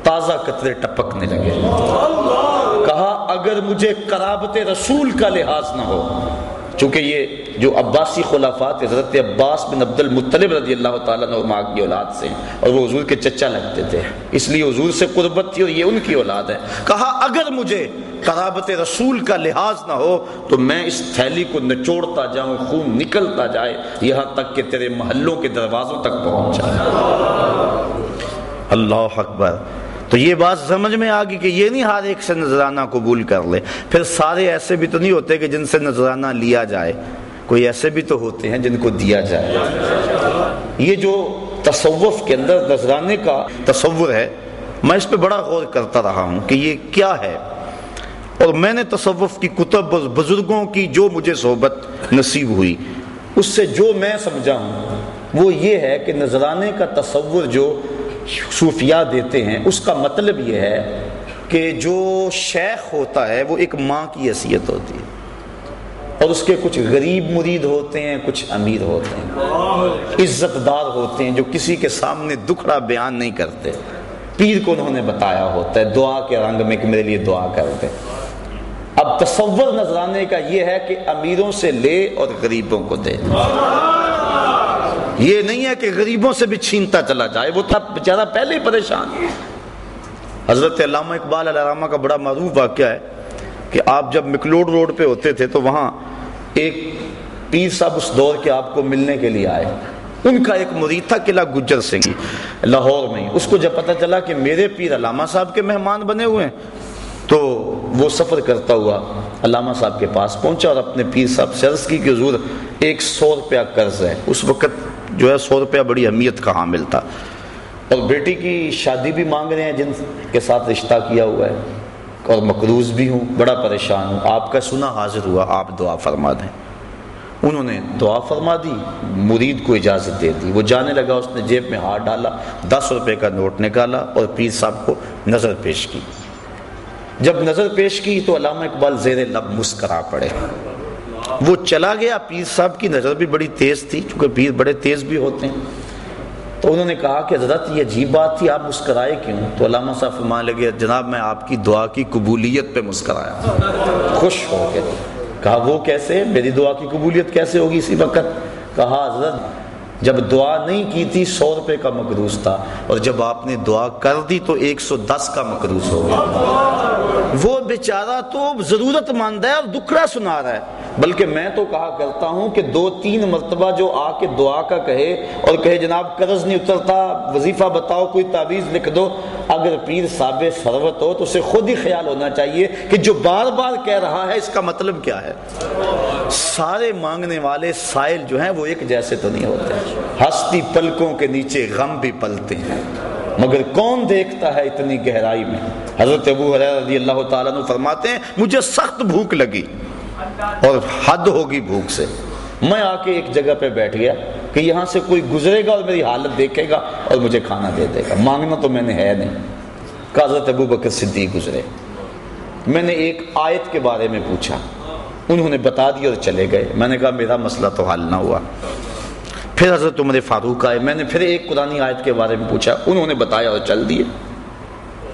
تازہ قطرے ٹپکنے لگے۔ کہا، اگر مجھے کرابت رسول کا لحاظ نہ ہو، چونکہ یہ جو عباسی خلافات حضرت عباس بن عبد المطلب رضی اللہ تعالیٰ نے کی اولاد سے، اور وہ حضور کے چچا لگتے تھے۔ اس لیے حضور سے قربت تھی اور یہ ان کی اولاد ہے۔ کہا، اگر مجھے قرابت رسول کا لحاظ نہ ہو، تو میں اس تھیلی کو نچوڑتا جاؤں، خون نکلتا جائے، یہاں تک کہ تیرے محلوں کے دروازوں تک پہنچ جائے۔ اللہ اکبر۔ تو یہ بات سمجھ میں آ گئی کہ یہ نہیں ہر ایک سے نذرانہ قبول کر لے۔ پھر سارے ایسے بھی تو نہیں ہوتے کہ جن سے نذرانہ لیا جائے۔ کوئی ایسے بھی تو ہوتے ہیں جن کو دیا جائے۔ یہ جو تصوف کے اندر نذرانے کا تصور ہے، میں اس پہ بڑا غور کرتا رہا ہوں کہ یہ کیا ہے۔ اور میں نے تصوف کی کتب اور بزرگوں کی جو مجھے صحبت نصیب ہوئی، اس سے جو میں سمجھا ہوں، وہ یہ ہے کہ نذرانے کا تصور جو صوفیاء دیتے ہیں، اس کا مطلب یہ ہے کہ جو شیخ ہوتا ہے، وہ ایک ماں کی حیثیت ہوتی ہے۔ اور اس کے کچھ غریب مرید ہوتے ہیں، کچھ امیر ہوتے ہیں۔ عزت دار ہوتے ہیں، جو کسی کے سامنے دکھڑا بیان نہیں کرتے۔ پیر کو انہوں نے بتایا ہوتا ہے، دعا کے رنگ میں کہ میرے لیے دعا کرتے اب تصور نظرانے کا یہ ہے کہ امیروں سے لے اور غریبوں کو دے۔ یہ نہیں ہے کہ غریبوں سے بھی چھینتا چلا جائے، وہ تھا بیچارہ پہلے ہی پریشان۔ حضرت علامہ اقبال علامہ کا بڑا معروف واقعہ ہے کہ آپ جب مکلوڈ روڈ پہ ہوتے تھے تو وہاں ایک پیر صاحب اس دور کے آپ کو ملنے کے لیے آئے۔ ان کا ایک مرید تھا، قلعہ گجر سنگھ لاہور میں اس کو جب پتہ چلا کہ میرے پیر علامہ صاحب کے مہمان بنے ہوئے ہیں، تو وہ سفر کرتا ہوا علامہ صاحب کے پاس پہنچا اور اپنے پیر صاحب سے عرض کی کہ حضور، ایک سو روپیہ قرض ہے۔ اس وقت جو ہے سو روپیہ بڑی اہمیت کا حامل تھا۔ اور بیٹی کی شادی بھی مانگ رہے ہیں جن کے ساتھ رشتہ کیا ہوا ہے۔ اور مقروض بھی ہوں، بڑا پریشان ہوں۔ آپ کا سنا حاضر ہوا، آپ دعا فرما دیں۔ انہوں نے دعا فرما دی، مرید کو اجازت دے دی۔ وہ جانے لگا، اس نے جیب میں ہاتھ ڈالا، دس روپے کا نوٹ نکالا اور پیر صاحب کو نظر پیش کی۔ جب نظر پیش کی تو علامہ اقبال زیر لب مسکرا پڑے۔ وہ چلا گیا، پیر صاحب کی نظر بھی بڑی تیز تھی، چونکہ پیر بڑے تیز بھی ہوتے ہیں۔ تو انہوں نے کہا کہ حضرت یہ عجیب بات تھی، آپ مسکرائے کیوں؟ تو علامہ صاحب فرمان لگے، جناب میں آپ کی دعا کی قبولیت پہ مسکرایا۔ خوش ہو کے کہا، وہ کیسے؟ میری دعا کی قبولیت کیسے ہوگی اسی وقت؟ کہا، حضرت، جب دعا نہیں کی تھی، سو روپے کا مقروض تھا۔ اور جب آپ نے دعا کر دی تو ایک سو دس کا مقروض ہو گیا۔ وہ بیچارہ تو ضرورت مند ہے اور دکھڑا سنا رہا ہے۔ بلکہ میں تو کہا کرتا ہوں کہ دو تین مرتبہ جو آ کے دعا کا کہے اور کہے جناب قرض نہیں اترتا، وظیفہ بتاؤ، کوئی تعویذ لکھ دو۔ اگر پیر صاب سروت ہو تو اسے خود ہی خیال ہونا چاہیے کہ جو بار بار کہہ رہا ہے، اس کا مطلب کیا ہے؟ سارے مانگنے والے سائل جو ہیں، وہ ایک جیسے تو نہیں ہوتے۔ ہستی پلکوں کے نیچے غم بھی پلتے ہیں۔ مگر کون دیکھتا ہے اتنی گہرائی میں؟ حضرت ابو رضی اللہ تعالیٰ فرماتے ہیں، مجھے سخت بھوک لگی۔ اور حد ہوگی بھوک سے۔ میں آ کے ایک جگہ پہ بیٹھ گیا کہ یہاں سے کوئی گزرے گا اور میری حالت دیکھے گا اور مجھے کھانا دے دے گا۔ مانگنا تو میں نے ہے نہیں۔ حضرت ابو بکر صدیق گزرے۔ میں نے ایک آیت کے بارے میں پوچھا۔ انہوں نے بتا دیا اور چلے گئے۔ میں نے کہا، میرا مسئلہ تو حل نہ ہوا۔ پھر حضرت عمر فاروق آئے۔ میں نے پھر ایک قرآن آیت کے بارے میں پوچھا۔ انہوں نے بتایا اور چل دیے۔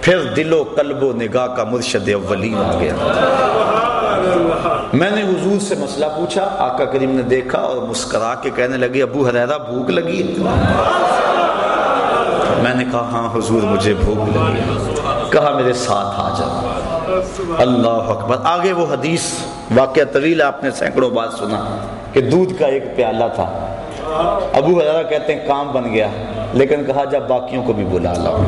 پھر دل و قلب و نگاہ کا مرشد اولین آ گیا۔ میں نے حضور سے مسئلہ پوچھا، آقا کریم نے دیکھا اور مسکرا کے کہنے لگے، ابو حریرہ بھوک لگی؟ میں نے کہا ہاں حضور، مجھے بھوک لگی۔ کہا، میرے ساتھ آ جاؤ اللہ اکبر۔ آگے وہ حدیث، واقعہ طویل، آپ نے سینکڑوں بات سنا کہ دودھ کا ایک پیالہ تھا۔ ابو حضرہ کہتے ہیں، کام بن گیا۔ لیکن کہا، جب باقیوں کو بھی بلا لاؤ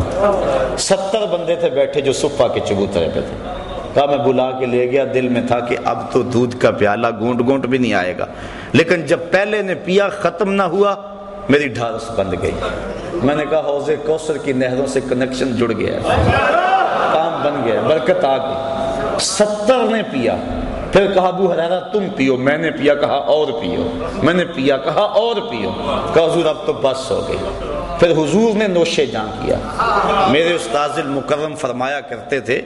ستر بندے تھے بیٹھے جو صفا کے چبوترے پہ تھے۔ کہا میں بلا کے لے گیا، دل میں تھا کہ اب تو دودھ کا پیالہ گونٹ گونٹ بھی نہیں آئے گا۔ لیکن جب پہلے نے پیا ختم نہ ہوا، میری ڈھارس بند گئی۔ میں نے کہا، حوض کوثر کی نہروں سے کنیکشن جڑ گیا کام بن گیا برکت آ گئی۔ ستر نے پیا۔ پھر کہا، ابو حرارا تم پیو۔ میں نے پیا کہا، اور پیو۔ میں نے پیا کہا، اور پیو۔ کہا، حضور، اب تو بس ہو گئی۔ پھر حضور نے نوشے جان کیا۔ میرے استاذ المکرم فرمایا کرتے تھے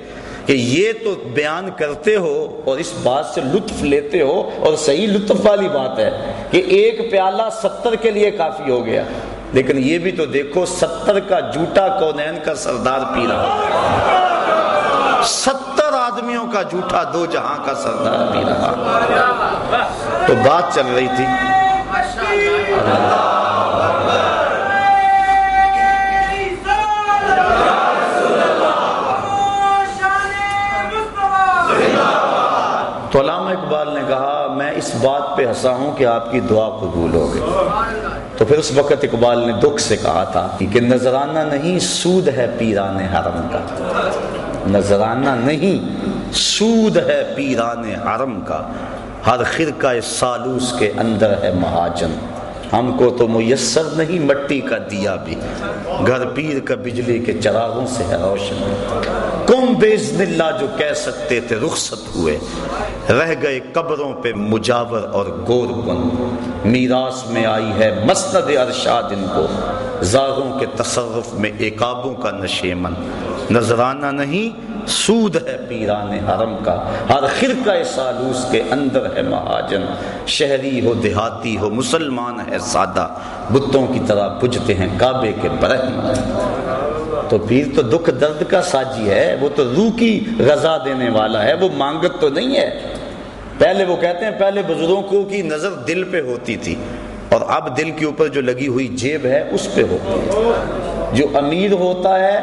کہ یہ تو بیان کرتے ہو اور اس بات سے لطف لیتے ہو اور صحیح لطف والی بات ہے کہ ایک پیالہ ستر کے لیے کافی ہو گیا۔ لیکن یہ بھی تو دیکھو، ستر کا جھوٹا کونین کا سردار پی رہا ستر آدمیوں کا جھوٹا دو جہاں کا سردار پی رہا تو بات چل رہی تھی۔ اس بات پہ ہنسا ہوں کہ آپ کی دعا قبول ہو گئی۔ تو پھر اس وقت اقبال نے دکھ سے کہا تھا کہ نذرانہ نہیں، سود ہے پیران حرم کا۔ نذرانہ نہیں، سود ہے پیران حرم کا۔ ہر خرقہ سالوس کے اندر ہے مہاجن۔ ہم کو تو میسر نہیں، مٹی کا دیا بھی۔ گھر پیر کا بجلی کے چراغوں سے ہے روشن۔ کم بیزن اللہ جو کہہ سکتے تھے، رخصت ہوئے۔ رہ گئے قبروں پہ مجاور اور گور کن۔ میراث میں آئی ہے مسند ارشاد ان کو۔ زاغوں کے تصرف میں ایکابوں کا نشیمن۔ نذرانہ نہیں، سود ہے پیران حرم کا۔ ہر خرقہ سالوس کے اندر ہے مہاجن۔ شہری ہو، دیہاتی ہو، مسلمان ہے سادہ۔ بتوں کی طرح پجتے ہیں کعبے کے برہم۔ تو پیر تو دکھ درد کا ساجی ہے، وہ تو روح کی غذا دینے والا ہے، وہ مانگت تو نہیں ہے۔ پہلے وہ کہتے ہیں، پہلے بزرگوں کو کی نظر دل پہ ہوتی تھی، اور اب دل کے اوپر جو لگی ہوئی جیب ہے، اس پہ ہوتی ہے جو امیر ہوتا ہے،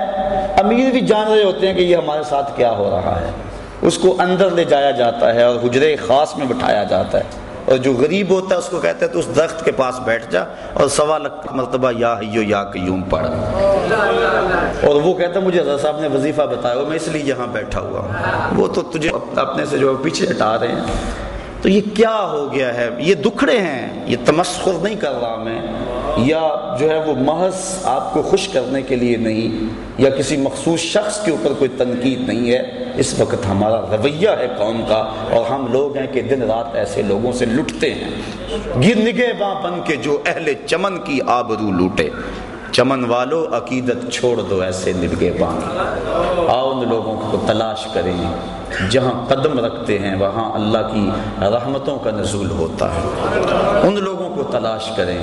امیر بھی جان رہے ہوتے ہیں کہ یہ ہمارے ساتھ کیا ہو رہا ہے۔ اس کو اندر لے جایا جاتا ہے اور حجرے خاص میں بٹھایا جاتا ہے۔ اور جو غریب ہوتا ہے اس کو کہتے ہیں تو اس درخت کے پاس بیٹھ جا اور سوا لکھ مرتبہ یا ہیو یا قیوم پڑھ۔ اور وہ کہتا ہے مجھے رضا صاحب نے وظیفہ بتایا، میں اس لیے یہاں بیٹھا ہوا ہوں۔ وہ تو تجھے اپنے سے جو پیچھے ہٹا رہے ہیں۔ تو یہ کیا ہو گیا ہے؟ یہ دکھڑے ہیں، یہ تمسخر نہیں کر رہا میں۔ یا جو ہے وہ محض آپ کو خوش کرنے کے لیے نہیں، یا کسی مخصوص شخص کے اوپر کوئی تنقید نہیں ہے، اس وقت ہمارا رویہ ہے قوم کا اور ہم لوگ ہیں کہ دن رات ایسے لوگوں سے لٹتے ہیں۔ گر نگے باں بن کے جو اہل چمن کی آبرو لوٹے۔ چمن والو، عقیدت چھوڑ دو ایسے نبگے بان۔ آؤ ان لوگوں کو تلاش کریں۔ جہاں قدم رکھتے ہیں، وہاں اللہ کی رحمتوں کا نزول ہوتا ہے۔ ان لوگوں کو تلاش کریں۔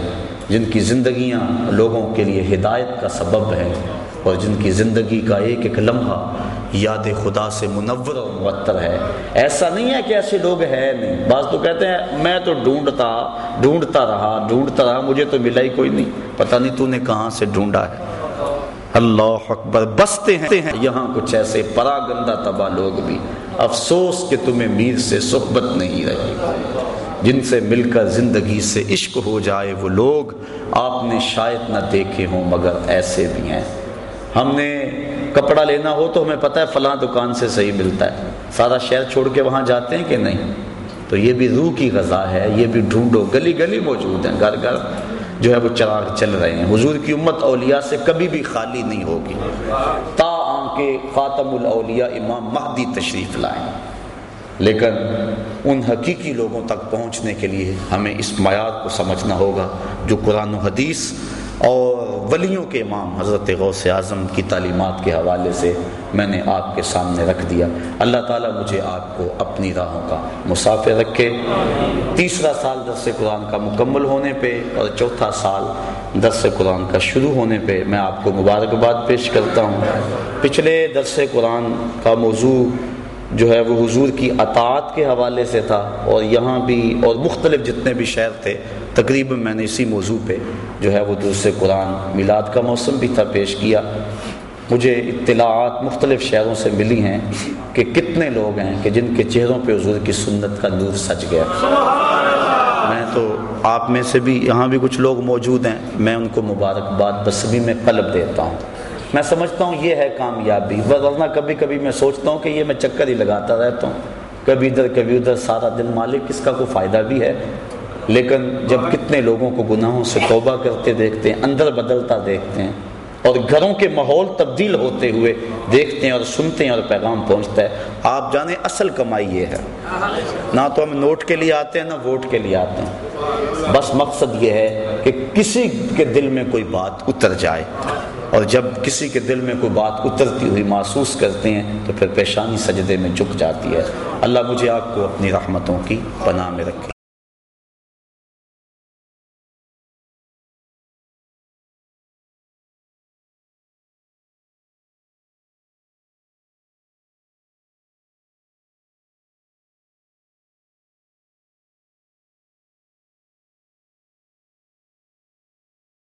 جن کی زندگیاں لوگوں کے لیے ہدایت کا سبب ہے اور جن کی زندگی کا ایک ایک لمحہ یاد خدا سے منور اور معطر ہے۔ ایسا نہیں ہے کہ ایسے لوگ ہیں نہیں۔ بعض تو کہتے ہیں، میں تو ڈھونڈتا ڈھونڈتا رہا ڈھونڈتا رہا، مجھے تو ملا ہی کوئی نہیں۔ پتہ نہیں تو نے کہاں سے ڈھونڈا ہے۔ اللہ اکبر، بستے ہیں۔ یہاں کچھ ایسے پرا گندہ تباہ لوگ بھی۔ افسوس کہ تمہیں میر سے صحبت نہیں رہی۔ جن سے مل کر زندگی سے عشق ہو جائے وہ لوگ آپ نے شاید نہ دیکھے ہوں، مگر ایسے بھی ہیں۔ ہم نے کپڑا لینا ہو تو ہمیں پتہ ہے فلاں دکان سے صحیح ملتا ہے۔ سارا شہر چھوڑ کے وہاں جاتے ہیں کہ نہیں؟ تو یہ بھی روح کی غذا ہے، یہ بھی ڈھونڈو۔ گلی گلی موجود ہیں، گھر گھر جو ہے وہ چراغ چل رہے ہیں۔ حضور کی امت اولیاء سے کبھی بھی خالی نہیں ہوگی۔ تا کے خاتم الاولیاء امام مہدی تشریف لائیں۔ لیکن ان حقیقی لوگوں تک پہنچنے کے لیے ہمیں اس معیار کو سمجھنا ہوگا جو قرآن و حدیث اور ولیوں کے امام حضرت غوث اعظم کی تعلیمات کے حوالے سے میں نے آپ کے سامنے رکھ دیا۔ اللہ تعالیٰ مجھے آپ کو اپنی راہوں کا مسافر رکھے۔ تیسرا سال درس قرآن کا مکمل ہونے پہ اور چوتھا سال درس قرآن کا شروع ہونے پہ میں آپ کو مبارکباد پیش کرتا ہوں۔ پچھلے درس قرآن کا موضوع جو ہے وہ حضور کی اطاعت کے حوالے سے تھا اور یہاں بھی اور مختلف جتنے بھی شہر تھے، تقریباً میں نے اسی موضوع پہ جو ہے وہ دوسرے قرآن میلاد کا موسم بھی تھا پیش کیا۔ مجھے اطلاعات مختلف شہروں سے ملی ہیں کہ کتنے لوگ ہیں کہ جن کے چہروں پہ حضور کی سنت کا نور سج گیا۔ میں تو آپ میں سے بھی، یہاں بھی کچھ لوگ موجود ہیں، میں ان کو مبارکباد بسبی میں قلب دیتا ہوں۔ میں سمجھتا ہوں یہ ہے کامیابی ورنہ کبھی کبھی میں سوچتا ہوں کہ یہ میں چکر ہی لگاتا رہتا ہوں۔ کبھی ادھر کبھی ادھر، سارا دن مالک، اس کا کوئی فائدہ بھی ہے؟ لیکن جب کتنے لوگوں کو گناہوں سے توبہ کرتے دیکھتے ہیں، اندر بدلتا دیکھتے ہیں، اور گھروں کے ماحول تبدیل ہوتے ہوئے دیکھتے ہیں اور سنتے ہیں اور پیغام پہنچتا ہے، آپ جانیں اصل کمائی یہ ہے۔ نہ تو ہم نوٹ کے لیے آتے ہیں، نہ ووٹ کے لیے آتے ہیں۔ بس مقصد یہ ہے کہ کسی کے دل میں کوئی بات اتر جائے۔ اور جب کسی کے دل میں کوئی بات اترتی ہوئی محسوس کرتے ہیں تو پھر پیشانی سجدے میں جھک جاتی ہے۔ اللہ مجھے آپ کو اپنی رحمتوں کی پناہ میں رکھے۔